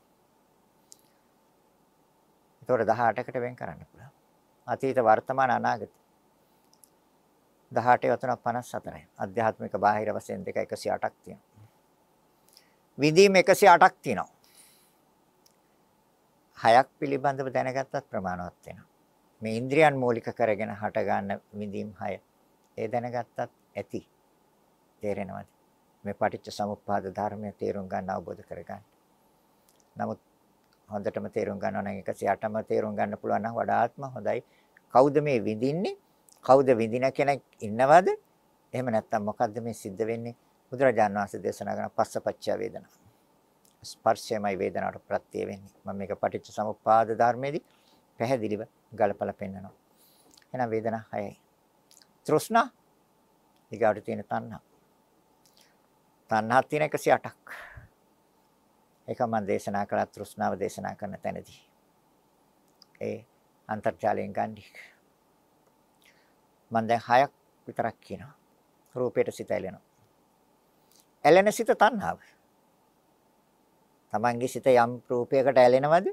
[SPEAKER 1] ඒතකොට 18කට වෙන් කරන්න පුළුවන්. අතීත වර්තමාන අනාගත. 18 වතුනක් 54යි. අධ්‍යාත්මික බාහිර වශයෙන් දෙක 108ක් තියෙනවා. විදීම 108ක් තියෙනවා. හයක් පිළිබඳව දැනගත්තත් ප්‍රමාණවත් වෙනවා. මේ ඉන්ද්‍රියන් මූලික කරගෙන හට ගන්න විඳීම් හය. ඒ දැනගත්තත් ඇති. තේරෙනවද? මේ පටිච්ච සමුප්පාද ධර්මය තේරුම් ගන්න අවබෝධ කරගන්න. නමුත් හොඳටම තේරුම් ගන්නවා නම් 108ම තේරුම් ගන්න පුළුවන් නම් වඩාත්ම හොඳයි. කවුද මේ විඳින්නේ? කවුද විඳින කෙනෙක් ඉන්නවද? එහෙම නැත්නම් මොකද්ද මේ සිද්ධ වෙන්නේ? බුදුරජාණන් වහන්සේ දේශනා කරන පස්සපච්චය වේදනා. ස්පර්ශයමයි වේදනාවට ප්‍රත්‍ය වෙන්නේ. මම මේක පටිච්ච සමුප්පාද ධර්මයේදී පැහැදිලිව ගලපලා පෙන්නනවා. එහෙනම් වේදනා හයයි. තෘෂ්ණා ඊගාට තියෙන තණ්හා තණ්හා තියෙන 108ක්. ඒක මම දේශනා කළා තෘෂ්ණාව දේශනා කරන තැනදී. ඒ අන්තර්ජාලයෙන් ගන්නේ. මම දැන් හයක් විතරක් කියනවා. රූපයට සිත ඇලෙනවා. ඇලෙන සිත තණ්හාව. තමන්ගේ සිත යම් රූපයකට ඇලෙනවද?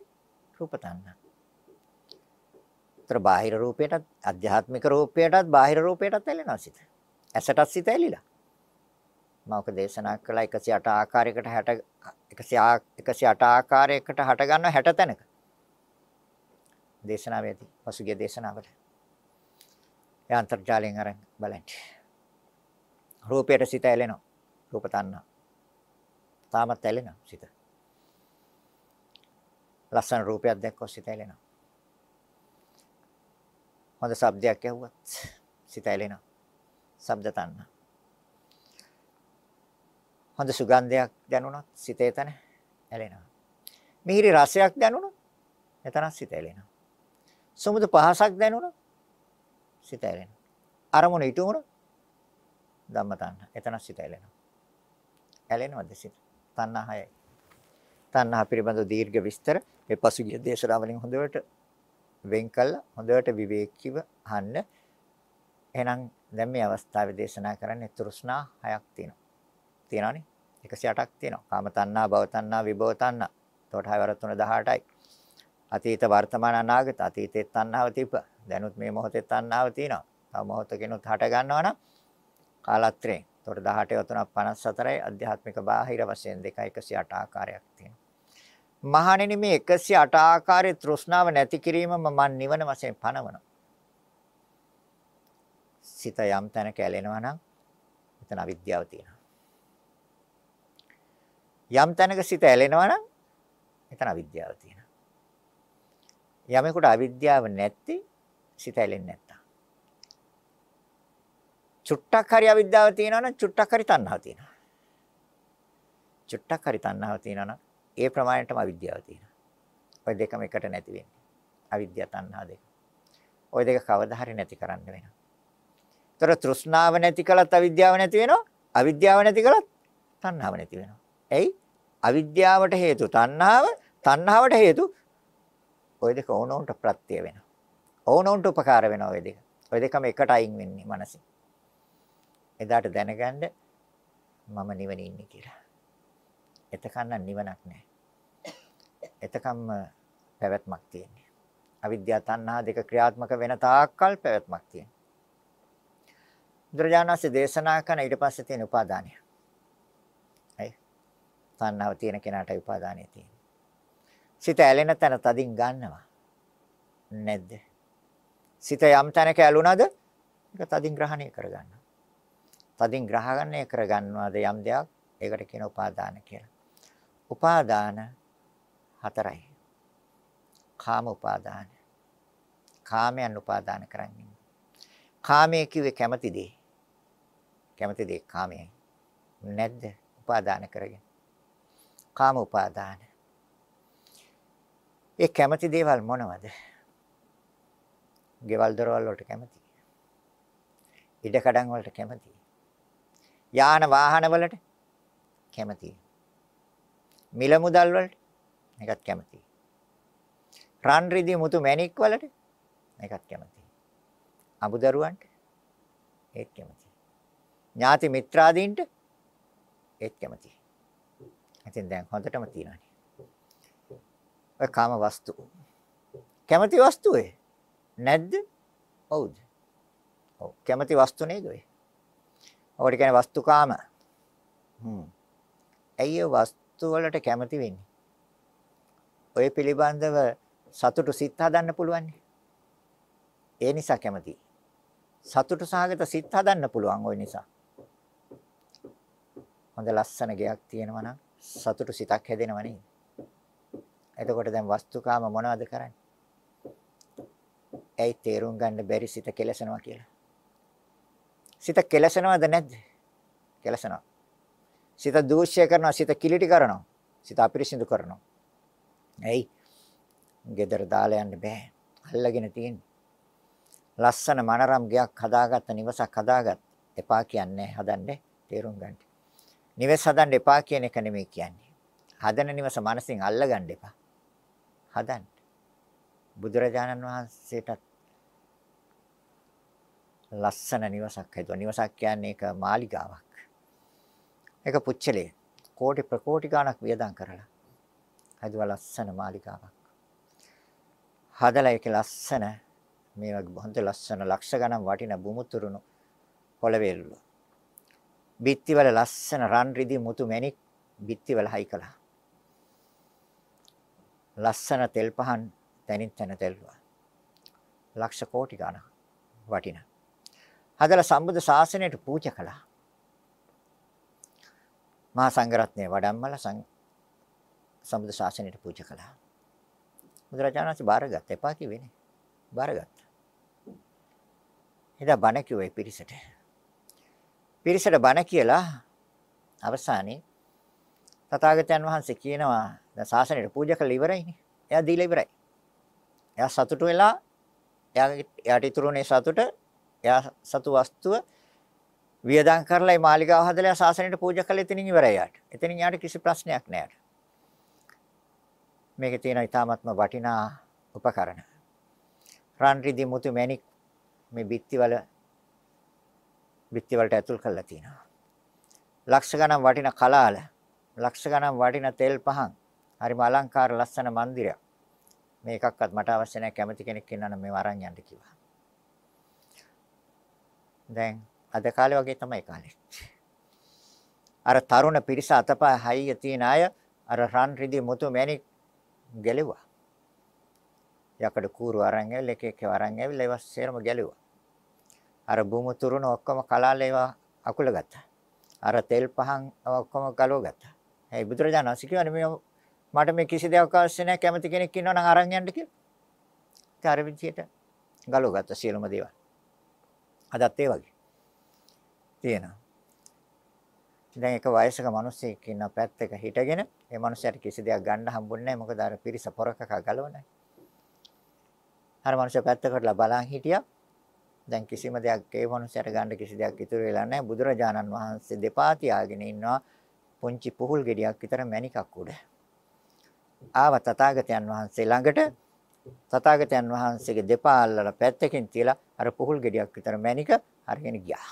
[SPEAKER 1] රූප තණ්හා. ତර බාහිර රූපයටත් අධ්‍යාත්මික රූපයටත් බාහිර රූපයටත් ඇලෙනවා සිත. ඇසටත් සිත ඇලිලා. මම ඔක දේශනා කළා 108 ආකාරයකට 60 108 ආකාරයකට හට ගන්නවා 60 තැනක. දේශනාවේදී පසුගිය දේශනාවල. ඒ අන්තර්ජාලයෙන් අරන් බලන්න. රූපයට සිත ඇලෙනවා. රූප තණ්හා. තාමත් ඇලෙනවා සිත. ලස්සන රූපයක් දැක්කොත් සිත ඇලෙනවා. හොඳ ශබ්දයක් ඇහුවත් සිත ඇලෙනවා. ශබ්ද තණ්හා. හොඳ සුගන්ධයක් දැනුණොත් සිත එතන ඇලෙනවා. මිහිරි රසයක් දැනුණොත් එතන සිත ඇලෙනවා. සමුදු පහසක් දැනුණොත් සිත ඇලෙනවා. අරමුණ ඉටු වුණොත් ධම්ම තණ්හා. එතන සිත ඇලෙනවා. ඇලෙනවද සිත? තණ්හා හයයි. තණ්හා පිළිබඳ දීර්ඝ විස්තර මේ පසුගිය දේශනාවලින් හොඳට වෙන් කළා හොඳට විවේකීව අහන්න. එහෙනම් දැන් මේ අවස්ථාවේ දේශනා කරන්නේ තෘෂ්ණා හයක් තියෙනවා. තියෙනවනේ. 108ක් තියෙනවා. කාම තණ්හා, භව තණ්හා, විභව තණ්හා. එතකොට 6 වර 3 18යි. අතීත වර්තමාන අනාගත අතීතේ තණ්හාව තිබ්බ. දැනුත් මේ මොහොතේ තණ්හාව තියෙනවා. තව මොහොතකිනුත් හට ගන්නවා නම් කාලත්‍රයෙන්. එතකොට 18 වතුනක් 54යි අධ්‍යාත්මික බාහිර වශයෙන් 2 108 ආකාරයක් තියෙනවා. මහණෙනි මේ 108 ආකාරයේ තෘෂ්ණාව නැති කිරීමම මන් නිවන වශයෙන් පනවනවා. සිත යම් තැනක ඇලෙනවා නම් එතන අවිද්‍යාව තියෙනවා. යම් තැනක සිත ඇලෙනවා නම් එතන අවිද්‍යාව තියෙනවා. යමෙකුට අවිද්‍යාව නැති සිත ඇලෙන්නේ නැත්තම්. චුට්ටක් හරි අවිද්‍යාව තියෙනවා නම් චුට්ටක් හරි තණ්හාව තියෙනවා. චුට්ටක් හරි තණ්හාව තියෙනවා නම් ඒ ප්‍රමාණයටම අවිද්‍යාව තියෙනවා. ඔය දෙකම එකට නැති වෙන්නේ. අවිද්‍යාව තණ්හා දෙක. ඔය දෙක කවදා හරි නැති කරන්න වෙනවා. ඒතර තෘෂ්ණාව නැති කළත් අවිද්‍යාව නැති වෙනවා. අවිද්‍යාව නැති කළත් තණ්හාව නැති වෙනවා. එයි අවිද්‍යාවට හේතු තණ්හාව, තණ්හාවට හේතු ඔය දෙක ඕනෝන්ට ප්‍රත්‍ය වෙනවා. ඕනෝන්ට උපකාර වෙනවා ওই දෙක. ওই දෙකම එකට අයින් වෙන්නේ මනසින්. එදාට දැනගන්න මම නිවනේ ඉන්නේ කියලා. එතකන් නිවනක් නැහැ. එතකම්ම පැවැත්මක් තියෙන්නේ. අවිද්‍යාව තණ්හා දෙක ක්‍රියාත්මක වෙන තාක්කල් පැවැත්මක් තියෙනවා. බුදුරජාණන්සේ දේශනා කරන ඊට පස්සේ තියෙන උපාදානය. අය තණ්හාව තියෙන කෙනාට උපාදානය තියෙනවා. සිත ඇලෙන තැන තදින් ගන්නවා. නැද්ද? සිත යම් තැනක ඇලුනද ඒක තදින් ග්‍රහණය කරගන්නවා. තදින් ග්‍රහණය කරගන්නවාද යම් දෙයක් ඒකට කියන උපාදාන කියලා. උපාදාන හතරයි. කාම උපාදාන. කාමයන් උපාදාන කරන්නේ. කාමයේ කිව්වේ කැමති දේ. කැමති දේ කාමයයි. නැද්ද උපාදාන කරගෙන. කාම උපාදාන. ඒ කැමති දේවල් මොනවද? ගෙවල් දොරවල් වලට කැමති. ඉඩ කඩම් වලට කැමති. යාන වාහන වලට කැමති. මිල මුදල් වලට ඒකත් කැමති. රන් රිදී මුතු මැණික් වලට ඒකත් කැමති. අමුදරුවන්ට ඒත් කැමති. ඥාති මිත්‍රාදීන්ට ඒත් කැමති. ඉතින් දැන් හොඳටම තියෙනවානේ. ඔය කාම වස්තු. කැමති වස්තු ඒ නැද්ද? ඔව්ද? ඔව් කැමති වස්තු නේද ඔය? ඔකට කියන්නේ වස්තුකාම. හ්ම්. ඇයි වස්තු වලට කැමති වෙන්නේ? ඔය පිළිබඳව සතුටු සිත් හදන්න පුළුවන්. ඒ නිසා කැමති. සතුටු සහගත සිත් හදන්න පුළුවන් ওই නිසා. හොඳ ලස්සන ගෙයක් තියෙනවා නම් සතුටු සිතක් හැදෙනව නේද? එතකොට දැන් වස්තුකාම මොනවද කරන්නේ? ඇයි තේරුම් ගන්න බැරි සිත කෙලසනවා කියලා? සිත කෙලසනවද නැද්ද? කෙලසනවා. සිත දූෂ්‍ය කරනවා, සිත කිලිටි කරනවා, සිත අපිරිසිදු කරනවා. ඇයි? ගෙදර දාලා යන්න බෑ. අල්ලගෙන තියෙන්නේ. ලස්සන මනරම් ගයක් හදාගත්ත නිවසක් හදාගත්ත. එපා කියන්නේ හදන්නේ තේරුම් ගන්න. නිවස හදන්න එපා කියන එක නෙමෙයි කියන්නේ. හදන නිවස මනසින් අල්ලගන්න එපා. හදන්න. බුදුරජාණන් වහන්සේටත් ලස්සන නිවසක් හදුවා. නිවසක් කියන්නේ ඒක මාලිගාවක්. ඒක පුච්චලේ. කෝටි ප්‍රකෝටි ගණක් වියදම් කරලා හදුවා ලස්සන මාලිගාවක්. හදලා ඒක ලස්සන මේ වගේ හොඳ ලස්සන ලක්ෂ ගණන් වටින බුමුතුරුණු පොළවේල්ල. බිත්තිවල ලස්සන රන් රිදි මුතු මැණික් බිත්තිවල හයි කළා. ලස්සන තෙල් පහන් තනින් තන තෙල්වා. ලක්ෂ කෝටි ගණන් වටින. හදලා සම්බුද්ධ ශාසනයට පූජා කළා. මහා සංඝරත්නය වඩම්මල සම්බුද්ධ ශාසනයට පූජා කළා. බුදුරජාණන් වහන්සේ බාරගත්ත එපා කිව්වේ නේ. බාරගත්තා. එදා බණ කිව්වේ පිරිසට. පිරිසට බණ කියලා අවසානයේ තථාගතයන් වහන්සේ කියනවා දැන් ශාසනයට පූජා කළා ඉවරයිනේ. එයා දීලා ඉවරයි. එයා සතුටු වෙලා එයාගේ එයාට ඉතුරුනේ සතුට එයා සතු වස්තුව වියදම් කරලා මේ මාලිගාව හදලා ශාසනයට පූජා කළා එතනින් ඉවරයි යාට. එතනින් යාට කිසි ප්‍රශ්නයක් නැහැ. මේකේ තියෙන ඊ타ත්ම වටිනා උපකරණ. රන් රිදි මුතු මැණික් මේ බිත්තිවල බිත්තිවලට ඇතුල් කරලා තියෙනවා. ලක්ෂ ගණන් වටින කලාල, ලක්ෂ ගණන් වටින තෙල් පහන්, හරිම අලංකාර ලස්සන මන්දිරයක්. මේ එකක්වත් මට අවශ්‍ය නැහැ කැමති කෙනෙක් ඉන්නා නම් මේව අරන් යන්න කිව්වා. දැන් අද කාලේ වගේ තමයි කාලේ. අර තරුණ පිරිස අතපය හයිය තියෙන අය අර රන් රිදි මුතු මැණික් ගැලෙව්වා. යකඩ කූරු අරන් ඇවිල්ලා එක එක අරන් ඇවිල්ලා ඒවා සේරම ගැලෙව්වා. අර බුමු තුරුන ඔක්කොම කලාල ඒවා අකුල ගත්තා. අර තෙල් පහන් ඔක්කොම ගලව ගත්තා. ඒ බුදුරජාණන් වහන්සේ කියන්නේ මේ මට මේ කිසි දෙයක් අවශ්‍ය නැහැ කැමති කෙනෙක් ඉන්නවා නම් අරන් යන්න කියලා. ඒ අර විදියට ගලව ගත්තා සියලුම දේවල්. අදත් ඒ වගේ. තියෙනවා. දැන් එක වයසක මිනිස්සෙක් ඉන්න පැත්තක හිටගෙන ඒ මිනිහයාට කිසි දෙයක් ගන්න හම්බුන්නේ නැහැ මොකද අර පිරිස පොරකක ගලවන්නේ. අර මිනිහයා පැත්තකටලා බලන් හිටියා. දැන් කිසිම දෙයක් ඒ මිනිහයාට ගන්න කිසි දෙයක් ඉතුරු වෙලා නැහැ. බුදුරජාණන් වහන්සේ දෙපා තියාගෙන ඉන්නවා පුංචි පුහුල් ගෙඩියක් විතර මණිකක් උඩ. ආව තථාගතයන් වහන්සේ ළඟට තථාගතයන් වහන්සේගේ දෙපා අල්ලලා පැත්තකින් තියලා අර පුහුල් ගෙඩියක් විතර මණික අරගෙන ගියා.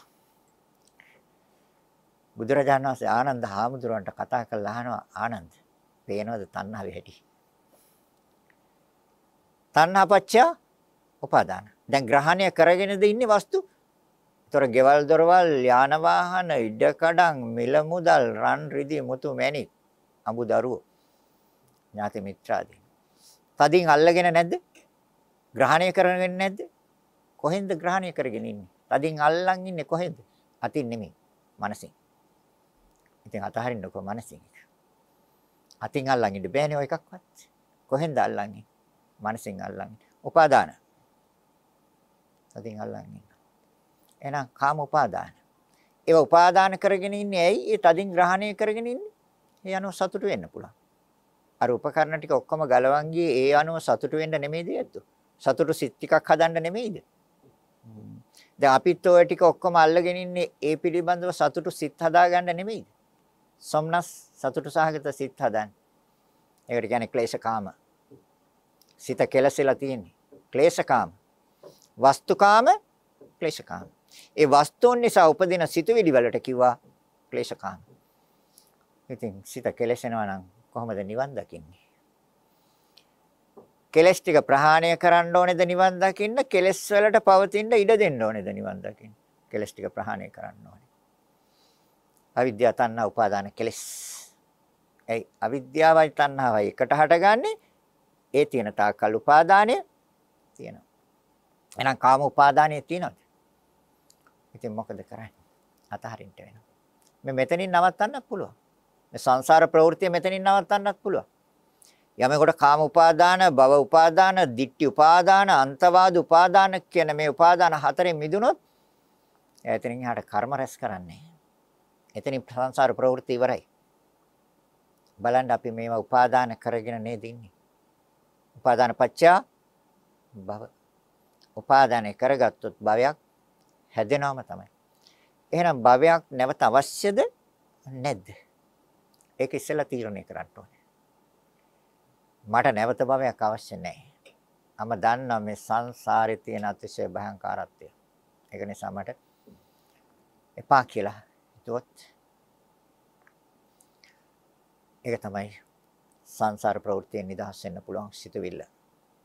[SPEAKER 1] බුදුරජාණන් වහන්සේ ආනන්ද හාමුදුරුවන්ට කතා කරලා අහනවා ආනන්ද පේනවද තණ්හාවේ හැටි? තණ්හාපච්චය උපාදාන. දැන් ග්‍රහණය කරගෙනද ඉන්නේ වස්තු? ତොර ගෙවල් දොරවල් යාන වාහන ඉඩකඩම් මිල මුදල් රන් රිදී මුතු මැණික් අඹ දරුවෝ ඥාති මිත්‍රාදී. තදින් අල්ලගෙන නැද්ද? ග්‍රහණය කරගෙන නැද්ද? කොහෙන්ද ග්‍රහණය කරගෙන ඉන්නේ? තදින් අල්ලන් ඉන්නේ කොහෙන්ද? අතින් නෙමෙයි, මනසින්. ඉතින් අතහරින්නකෝ මනසින්. අතින් අල්ලන් ඉන්න බෑනේ ඔය එකක්වත්. කොහෙන්ද අල්ලන්නේ? මනසින් අල්ලන්නේ. උපාදාන. තදින් අල්ලන් ඉන්න. එහෙනම් කාම උපාදාන. ඒව උපාදාන කරගෙන ඉන්නේ ඇයි? ඒ තදින් ග්‍රහණය කරගෙන ඉන්නේ. ඒ අනුව සතුට වෙන්න පුළුවන්. අර උපකරණ ටික ඔක්කොම ගලවන් ගියේ ඒ අනුව සතුට වෙන්න නෙමෙයිද ඇත්තෝ? සතුට සිත් ටිකක් හදන්න නෙමෙයිද? දැන් අපිත් ඔය ටික ඔක්කොම අල්ලගෙන ඉන්නේ ඒ පිළිබඳව සතුට සිත් හදාගන්න නෙමෙයිද? සොම්නස් සතුට සහගත සිත් හදන්න. ඒකට කියන්නේ ක්ලේශකාම. සිත කෙලසෙලා තියෙන්නේ. ක්ලේශකාම. වස්තුකාම ක්ලේශකාම. ඒ වස්තුන් නිසා උපදින සිතුවිලි වලට කිව්වා ක්ලේශකාම. ඉතින් සිත කෙලසෙනවා නම් කොහොමද නිවන් දකින්නේ? කෙලස් ටික ප්‍රහාණය කරන්න ඕනේද නිවන් දකින්න? කෙලස් වලට පවතින්න ඉඩ දෙන්න ඕනේද නිවන් දකින්න? කෙලස් ටික ප්‍රහාණය කරන්න ඕනේ. අවිද්‍යාව තණ්හා උපාදාන කෙලස්. ඒ අවිද්‍යාවයි තණ්හාවයි එකට හටගන්නේ ඒ තියෙන තාකල් උපාදානය තියෙනවා. එහෙනම් කාම උපාදානය තියෙනවද? ඉතින් මොකද කරන්නේ? අතහරින්න වෙනවා. මේ මෙතනින් නවත්තන්නත් පුළුවන්. මේ සංසාර ප්‍රවෘත්තිය මෙතනින් නවත්තන්නත් පුළුවන්. යමෙකුට කාම උපාදාන, භව උපාදාන, ditthi උපාදාන, අන්තවාද උපාදාන කියන මේ උපාදාන හතරෙන් මිදුනොත් එතනින් එහාට කර්ම රැස් කරන්නේ. එතනින් සංසාර ප්‍රවෘත්ති ඉවරයි. බලන්න අපි මේවා උපාදාන කරගෙන නේද ඉන්නේ. උපාදාන පත්‍යා භව. උපාදානය කරගත්තොත් භවයක් හැදෙනවම තමයි. එහෙනම් භවයක් නැවත අවශ්‍යද නැද්ද? ඒක ඉස්සෙල්ලා තීරණය කරන්න ඕනේ. මට නැවත භවයක් අවශ්‍ය නැහැ. මම දන්නා මේ සංසාරේ තියෙන අතිශය භයංකාරත්වය. ඒක නිසා මට එපා කියලා හිතුවොත් ඒක තමයි සංසාර ප්‍රවෘත්තියෙන් නිදහස් වෙන්න පුළුවන් සිතුවිල්ල.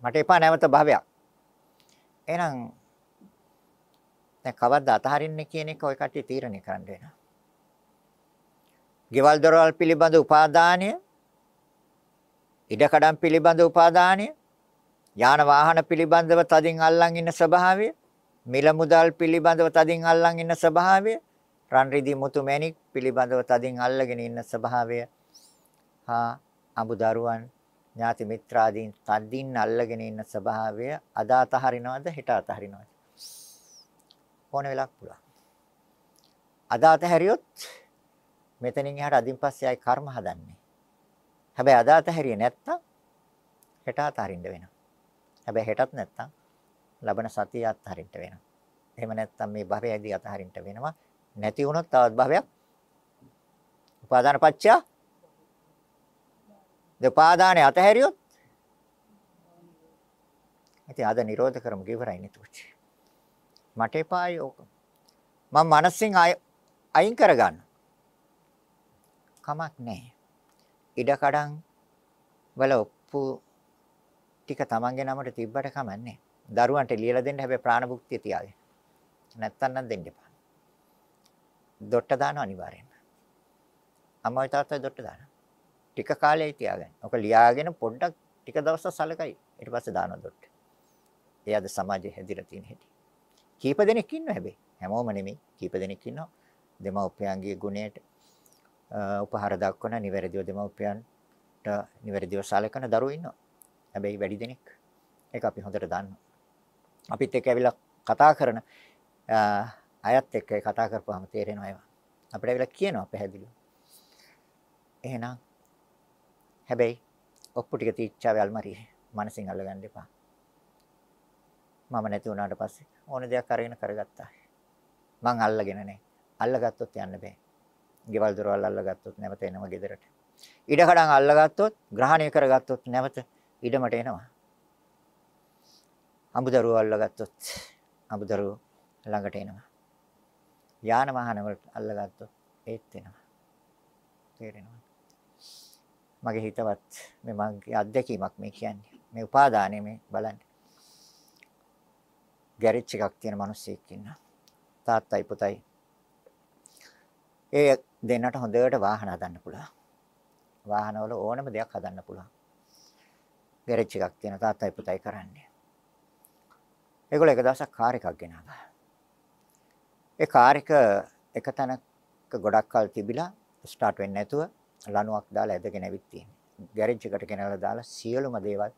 [SPEAKER 1] මට එපා නැවත භවයක්. එහෙනම් දැන් කවද්ද අතහරින්නේ කියන එක ඔය කට්ටිය තීරණය කරන්න වෙනවා. ගෙවල් දොරවල් පිළිබඳ උපාදානය, ඉඩකඩම් පිළිබඳ උපාදානය, යාන වාහන පිළිබඳව තදින් අල්ලන් ඉන්න ස්වභාවය, මිල මුදල් පිළිබඳව තදින් අල්ලන් ඉන්න ස්වභාවය, රන් රිදී මුතු මැණික් පිළිබඳව තදින් අල්ලගෙන ඉන්න ස්වභාවය, හා අමුදරුවන් ඥාති මිත්‍රාදීන් තදින් අල්ලගෙන ඉන්න ස්වභාවය අද අතහරිනවද හෙට අතහරිනවද? ඕන වෙලක් පුළුවන්. අද අතහැරියොත් මෙතනින් එහාට අදින් පස්සේ ආයි කර්ම හදන්නේ හැබැයි අද අතහැරියේ නැත්තම් හෙට අතහරින්න වෙනවා හැබැයි හෙටත් නැත්තම් ලබන සතිය අතහරින්න වෙනවා එහෙම නැත්තම් මේ භවයේදී අතහරින්න වෙනවා නැති වුණොත් තවත් භවයක් උපාදාන පත්‍යා දෙපාදානේ අතහැරියොත් ඉතින් අද නිරෝධ කරමු ඉවරයි නේතුචි. මට එපායි ඕක. මම මනසින් අයින් කරගන්න. කමක් නැහැ. ඉඩකඩම් වල ඔප්පු ටික තමන්ගේ නමට තිබ්බට කමන්නේ. දරුවන්ට ලියලා දෙන්න හැබැයි ප්‍රාණභුක්තිය තියාගෙන. නැත්තම් නම් දෙන්න එපා. දොට්ට දාන අනිවාර්යෙන්ම. අම්මයි තාත්තයි දොට්ට දානවා. ටික කාලෙයි තියාගන්න. ඔක ලියාගෙන පොඩ්ඩක් ටික දවසක් සලකයි. ඊට පස්සේ දානවා දොට්ට. ඒ අද සමාජයේ හැදිලා තියෙන හැටි. කීප දෙනෙක් ඉන්නවා හැබැයි. හැමෝම නෙමෙයි. කීප දෙනෙක් ඉන්නවා. දෙමව්පියන්ගේ ගුණයට උපහාර දක්වන නිවැරදිව දෙමව්පියන්ට නිවැරදිව සලකන දරුවෝ ඉන්නවා. හැබැයි වැඩි දෙනෙක් ඒක අපි හොඳට දන්නවා. අපිත් එක්ක ඇවිල්ලා කතා කරන අයත් එක්ක කතා කරපුවාම තේරෙනවා ඒවා. අපිට ඇවිල්ලා කියනවා පැහැදිලිව. එහෙනම් හැබැයි ඔප්පු ටික තීච්චාවේ අල්මාරියේ මනසින් අල්ලගන්න එපා. මම නැති වුණාට පස්සේ ඕන දෙයක් අරගෙන කරගත්තා. මං අල්ලගෙන නැහැ. අල්ලගත්තොත් යන්න බෑ. ගෙවල් දොරවල් අල්ලගත්තොත් නැවත එනවා ගෙදරට. ඉඩකඩම් අල්ලගත්තොත් ග්‍රහණය කරගත්තොත් නැවත ඉඩමට එනවා. අඹදරුව අල්ලගත්තොත් අඹදරුව ළඟට එනවා. යාන වාහන වලට අල්ලගත්තොත් ඒත් එනවා. තේරෙනවද? මගේ හිතවත් මේ මගේ අත්දැකීමක් මේ කියන්නේ. මේ උපාදානය මේ බලන්න. ගැරේජ් එකක් තියෙන මිනිස්සෙක් ඉන්නවා. තාත්තයි පුතයි. ඒ දෙන්නට හොඳට වාහන හදන්න පුළුවන්. වාහනවල ඕනම දෙයක් හදන්න පුළුවන්. ගැරේජ් එකක් තියෙන තාත්තයි පුතයි කරන්නේ. ඒගොල්ලෝ එක දවසක් කාර් එකක් ගෙනාවා. ඒ කාර් එක එක තැනක ගොඩක් කල් තිබිලා ස්ටාර්ට් වෙන්නේ නැතුව ලණුවක් දාලා ඇදගෙන ඇවිත් තියෙනවා. ගෑරේජ් එකට ගෙනල්ලා දාලා සියලුම දේවල්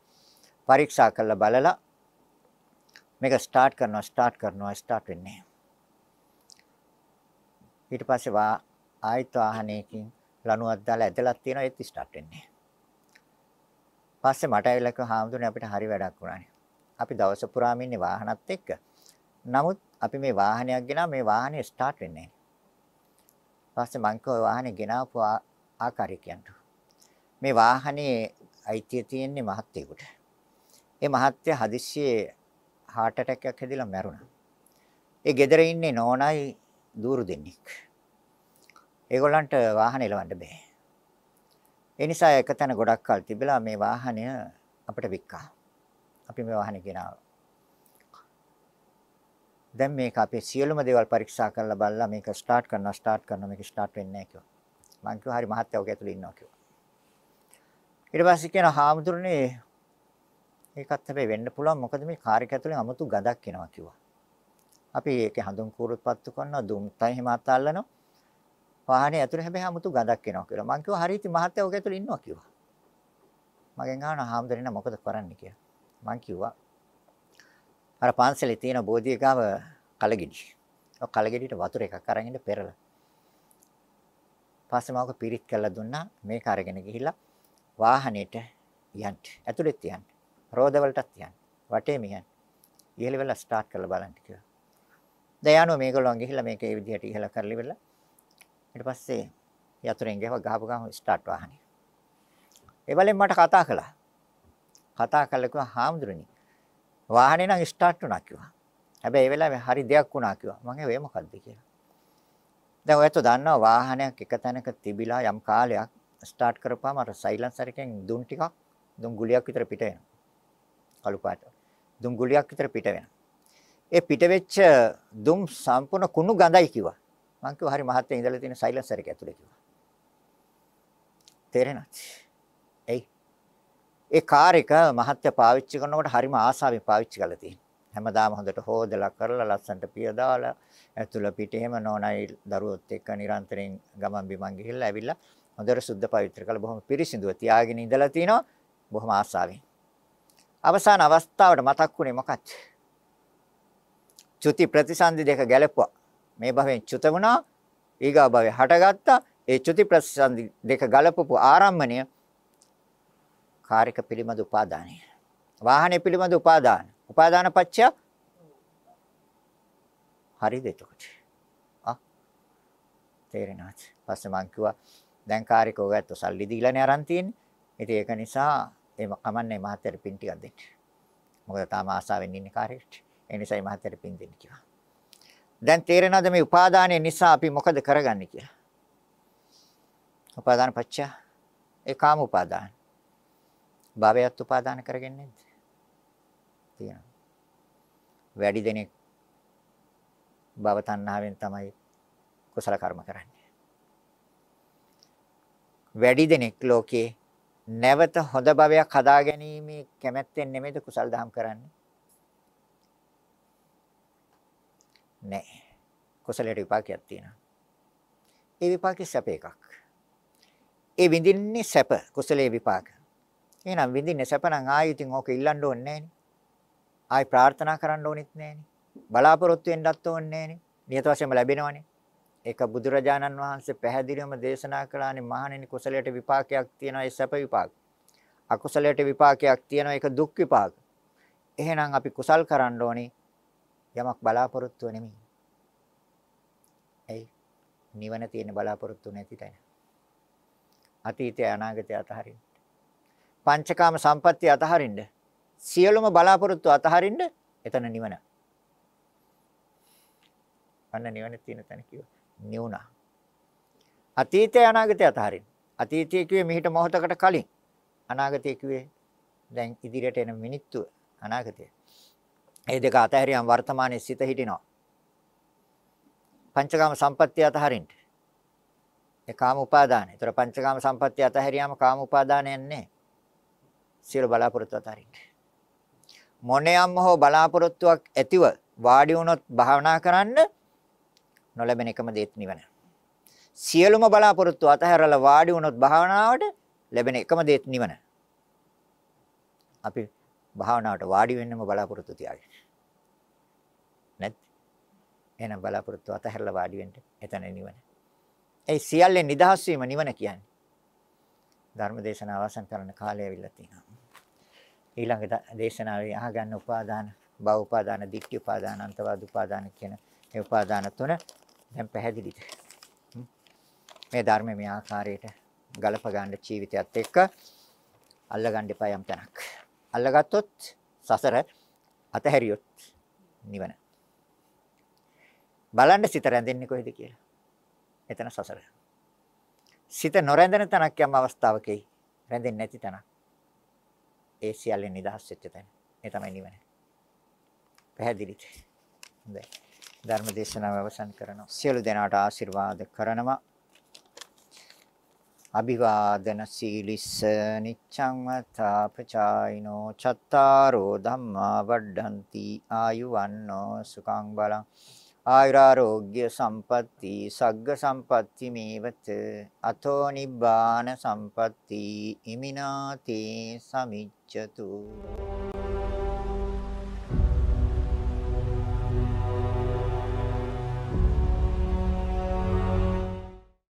[SPEAKER 1] පරීක්ෂා කරලා බලලා මේක ස්ටාර්ට් කරනවා ස්ටාර්ට් කරනවා ස්ටාර්ට් වෙන්නේ ඊට පස්සේ වා ආයත වාහනයකින් ලණුවක් දාලා ඇදලා තියෙනවා ඒත් ස්ටාර්ට් වෙන්නේ පස්සේ මට ඇවිල්ලා කිව්වා හාමුදුරනේ අපිට හරි වැඩක් වුණානේ. අපි දවස පුරාම ඉන්නේ වාහනත් එක්ක. නමුත් අපි මේ වාහනයක් ගෙනා මේ වාහනේ ස්ටාර්ට් වෙන්නේ නැහැ. පස්සේ මං කිව්වා වාහනේ ගෙනාවු ආකාරය කියන්න. මේ වාහනේ අයිතිය තියෙන්නේ මහත්තයෙකුට. ඒ මහත්තය හදිස්සියේ heart attack එකක් හැදිලා මැරුණා. ඒ ගෙදර ඉන්නේ නෝනයි දూరు දෙන්නෙක්. ඒගොල්ලන්ට වාහන එලවන්න බෑ. ඒ නිසා එක තැන ගොඩක් කල් තිබිලා මේ වාහනය අපිට වික්කා. අපි මේ වාහනේ ගෙනාවා. දැන් මේක අපේ සියලුම දේවල් පරීක්ෂා කරලා බලලා මේක ස්ටාර්ට් කරනවා ස්ටාර්ට් කරනවා මේක ස්ටාර්ට් වෙන්නේ නැහැ කිව්වා. මං කිව්වා හරි මහත්තයා ඔක ඇතුලේ ඉන්නවා කිව්වා. ඊට පස්සේ කියන හාමුදුරනේ ඒකත් හැබැයි වෙන්න පුළුවන් මොකද මේ කාර් එක ඇතුලේ 아무තු ගඳක් එනවා කිව්වා. අපි ඒකේ හඳුන් කූරුත් පත්තු කරනවා දුම් තයි හිම අතල්ලනවා. වාහනේ ඇතුලේ හැබැයි 아무තු ගඳක් එනවා කියලා. මං කිව්වා හරි ඉතින් මහත්තයා ඔක ඇතුලේ ඉන්නවා කිව්වා. මගෙන් අහනවා හාමුදුරනේ මොකද කරන්නේ කියලා. මං කිව්වා අර පන්සලේ තියෙන බෝධිය ගාව කලගෙඩි. ඔය කලගෙඩියට වතුර එකක් අරන් ඉන්න පෙරලා. පස්සේ මම ඔක පිරිත් කරලා දුන්නා මේක අරගෙන ගිහිල්ලා වාහනේට යන්න. ඇතුළෙත් යන්න. රෝද වලටත් යන්න. වටේම යන්න. ඉහළ වෙලා ස්ටාර්ට් කරලා බලන්න කිව්වා. දැන් යනවා මේගොල්ලෝ ගිහිල්ලා මේක ඒ විදිහට ඉහළ කරලා ඉවරලා ඊට පස්සේ යතුරෙන් ගහව ගහපු ගමන් ස්ටාර්ට් වාහනේ. ඒ බලෙන් මට කතා කළා. කතා කළා කිව්වා හාමුදුරනේ වාහනේ නම් ස්ටාර්ට් වුණා කිව්වා. හැබැයි ඒ වෙලාවේ හරි දෙයක් වුණා කිව්වා. මම ඒ මොකද්ද කියලා. දැන් ඔයත් දන්නවා වාහනයක් එක තැනක තිබිලා යම් කාලයක් ස්ටාර්ට් කරපුවාම අර සයිලන්සර් එකෙන් දුම් ටිකක් දුම් ගුලියක් විතර පිට වෙනවා. කළු පාට. දුම් ගුලියක් විතර පිට වෙනවා. ඒ පිට වෙච්ච දුම් සම්පූර්ණ කුණු ගඳයි කිව්වා. මං කිව්වා හරි මහත්තයා ඉඳලා තියෙන සයිලන්සර් එක ඇතුලේ කිව්වා. තේරෙනවද? එයි. ඒ කාර් එක මහත්ය පාවිච්චි කරනකොට හරිම ආසාවෙන් පාවිච්චි කරලා තියෙනවා. හැමදාම හොඳට හොදලා කරලා ලස්සනට පිය දාලා ඇතුළ පිට එහෙම නෝනයි දරුවොත් එක්ක නිරන්තරයෙන් ගමන් බිමන් ගිහිල්ලා ඇවිල්ලා හොඳට සුද්ධ පවිත්‍ර කරලා බොහොම පිරිසිදුව තියාගෙන ඉඳලා තිනවා බොහොම ආසාවෙන්. අවසාන අවස්ථාවට මතක් වුණේ මොකක්ද? චුති ප්‍රතිසන්දි දෙක ගැලපුවා. මේ භවෙන් චුත වුණා ඊගා භවයේ හටගත්තා. ඒ චුති ප්‍රතිසන්දි දෙක ගලපපු ආරම්මණය කාර්යක පිළිමද උපාදානය. වාහනේ පිළිමද උපාදාන. උපාදාන පත්‍ය හරිද එතකොට? ආ තේරෙනවද? පස්සේ මං කිව්වා දැන් කාර්යක ඔයගත්තු සල්ලි දීලානේ අරන් තියෙන්නේ. ඉතින් ඒක නිසා ඒ කමන්නේ මහත්තයට පින් ටිකක් දෙන්න. මොකද තාම ආසාවෙන් ඉන්නේ කාර්යයට. ඒ නිසායි මහත්තයට පින් දෙන්න කිව්වා. දැන් තේරෙනවද මේ උපාදානය නිසා අපි මොකද කරගන්නේ කියලා? උපාදාන පත්‍ය ඒ කාම උපාදාන. භවයත් උපාදාන කරගෙන නැද්ද? තියෙනවා. වැඩි දෙනෙක් භව තණ්හාවෙන් තමයි කුසල කර්ම කරන්නේ. වැඩි දෙනෙක් ලෝකේ නැවත හොඳ භවයක් හදා ගැනීම කැමැත්තෙන් නෙමෙයිද කුසල් දහම් කරන්නේ? නෑ. කුසලයට විපාකයක් තියෙනවා. ඒ විපාකේ සැප එකක්. ඒ විඳින්නේ සැප කුසලයේ විපාක. එහෙනම් විඳින්නේ සැප නම් ආයෙ ඉතින් ඕක ඉල්ලන්න ඕනේ නෑනේ. ආයෙ ප්‍රාර්ථනා කරන්න ඕනෙත් නෑනේ. බලාපොරොත්තු වෙන්නත් ඕනේ නෑනේ. නියත වශයෙන්ම ලැබෙනවනේ. ඒක බුදුරජාණන් වහන්සේ පැහැදිලිවම දේශනා කළානේ මහණෙනි කුසලයට විපාකයක් තියෙනවා ඒ සැප විපාක. අකුසලයට විපාකයක් තියෙනවා ඒක දුක් විපාක. එහෙනම් අපි කුසල් කරන්න ඕනේ යමක් බලාපොරොත්තු නෙමෙයි. ඇයි? නිවන තියෙන බලාපොරොත්තු නැති තැන. අතීතය අනාගතය අතහරින්න. පංචකාම සම්පත්තිය අතහරින්න. සියලුම බලාපොරොත්තු අතහරින්න එතන නිවන. අන්න නිවන තියෙන තැන කිව්වා. නිවුණා. අතීතය අනාගතය අතහරින්න. අතීතය කිව්වේ මිහිට මොහොතකට කලින්. අනාගතය කිව්වේ දැන් ඉදිරියට එන මිනිත්තුව අනාගතය. මේ දෙක අතහැරියම් වර්තමානයේ සිත හිටිනවා. පංචකාම සම්පත්තිය අතහරින්න. ඒ කාම උපාදානය. ඒතර පංචකාම සම්පත්තිය අතහැරියාම කාම උපාදානයක් නැහැ. සියලු බලාපොරොත්තු අතහරින්න. මොනියම් හෝ බලාපොරොත්තුවක් ඇතිව වාඩි වුණොත් භාවනා කරන්න නොලැබෙන එකම දේත් නිවන. සියලුම බලාපොරොත්තු අතහැරලා වාඩි වුණොත් භාවනාවට ලැබෙන එකම දේත් නිවන. අපි භාවනාවට වාඩි වෙන්නම බලාපොරොත්තු තියාගෙන. නැත්. එහෙනම් බලාපොරොත්තු අතහැරලා වාඩි වෙන්න එතන නිවන. ඒ සියල්ලෙන් නිදහස් වීම නිවන කියන්නේ. ධර්ම දේශනාව අවසන් කරන කාලය ඇවිල්ලා තියෙනවා. ඊළඟ දේශනාවේ අහගන්න උපාදාන, භව උපාදාන, දික්ඛ උපාදාන, අන්තවාද උපාදාන කියන ඒ උපාදාන තුන දැන් පැහැදිලිද? මේ ධර්මයේ මේ ආකාරයට ගලප ගන්න ජීවිතයත් එක්ක අල්ල ගන්න එපා යම් තැනක්. අල්ලගත්තොත් සසර අතහැරියොත් නිවන. බලන්න සිත රැඳෙන්නේ කොහෙද කියලා. එතන සසර. සිත නොරැඳෙන තැනක් යම් අවස්ථාවකයි රැඳෙන්නේ නැති තැනක්. ඒ සියල්ලෙන් නිදහස් වෙච්ච තැන. ඒ තමයි නිවන. පැහැදිලිද? හොඳයි. ධර්ම දේශනාව අවසන් කරනවා. සියලු දෙනාට ආශිර්වාද කරනවා. අභිවාදන සීලිස්ස නිච්ඡං වතාපචායිනෝ චත්තාරෝ ධම්මා වඩ්ඩಂತಿ ආයුවන්නෝ සුඛං බලං ආයුරාෝග්‍ය සම්පatti සග්ග සම්පatti මේවත අතෝ නිබ්බාන සම්පatti ඉමිනාතේ සමිච්ඡතු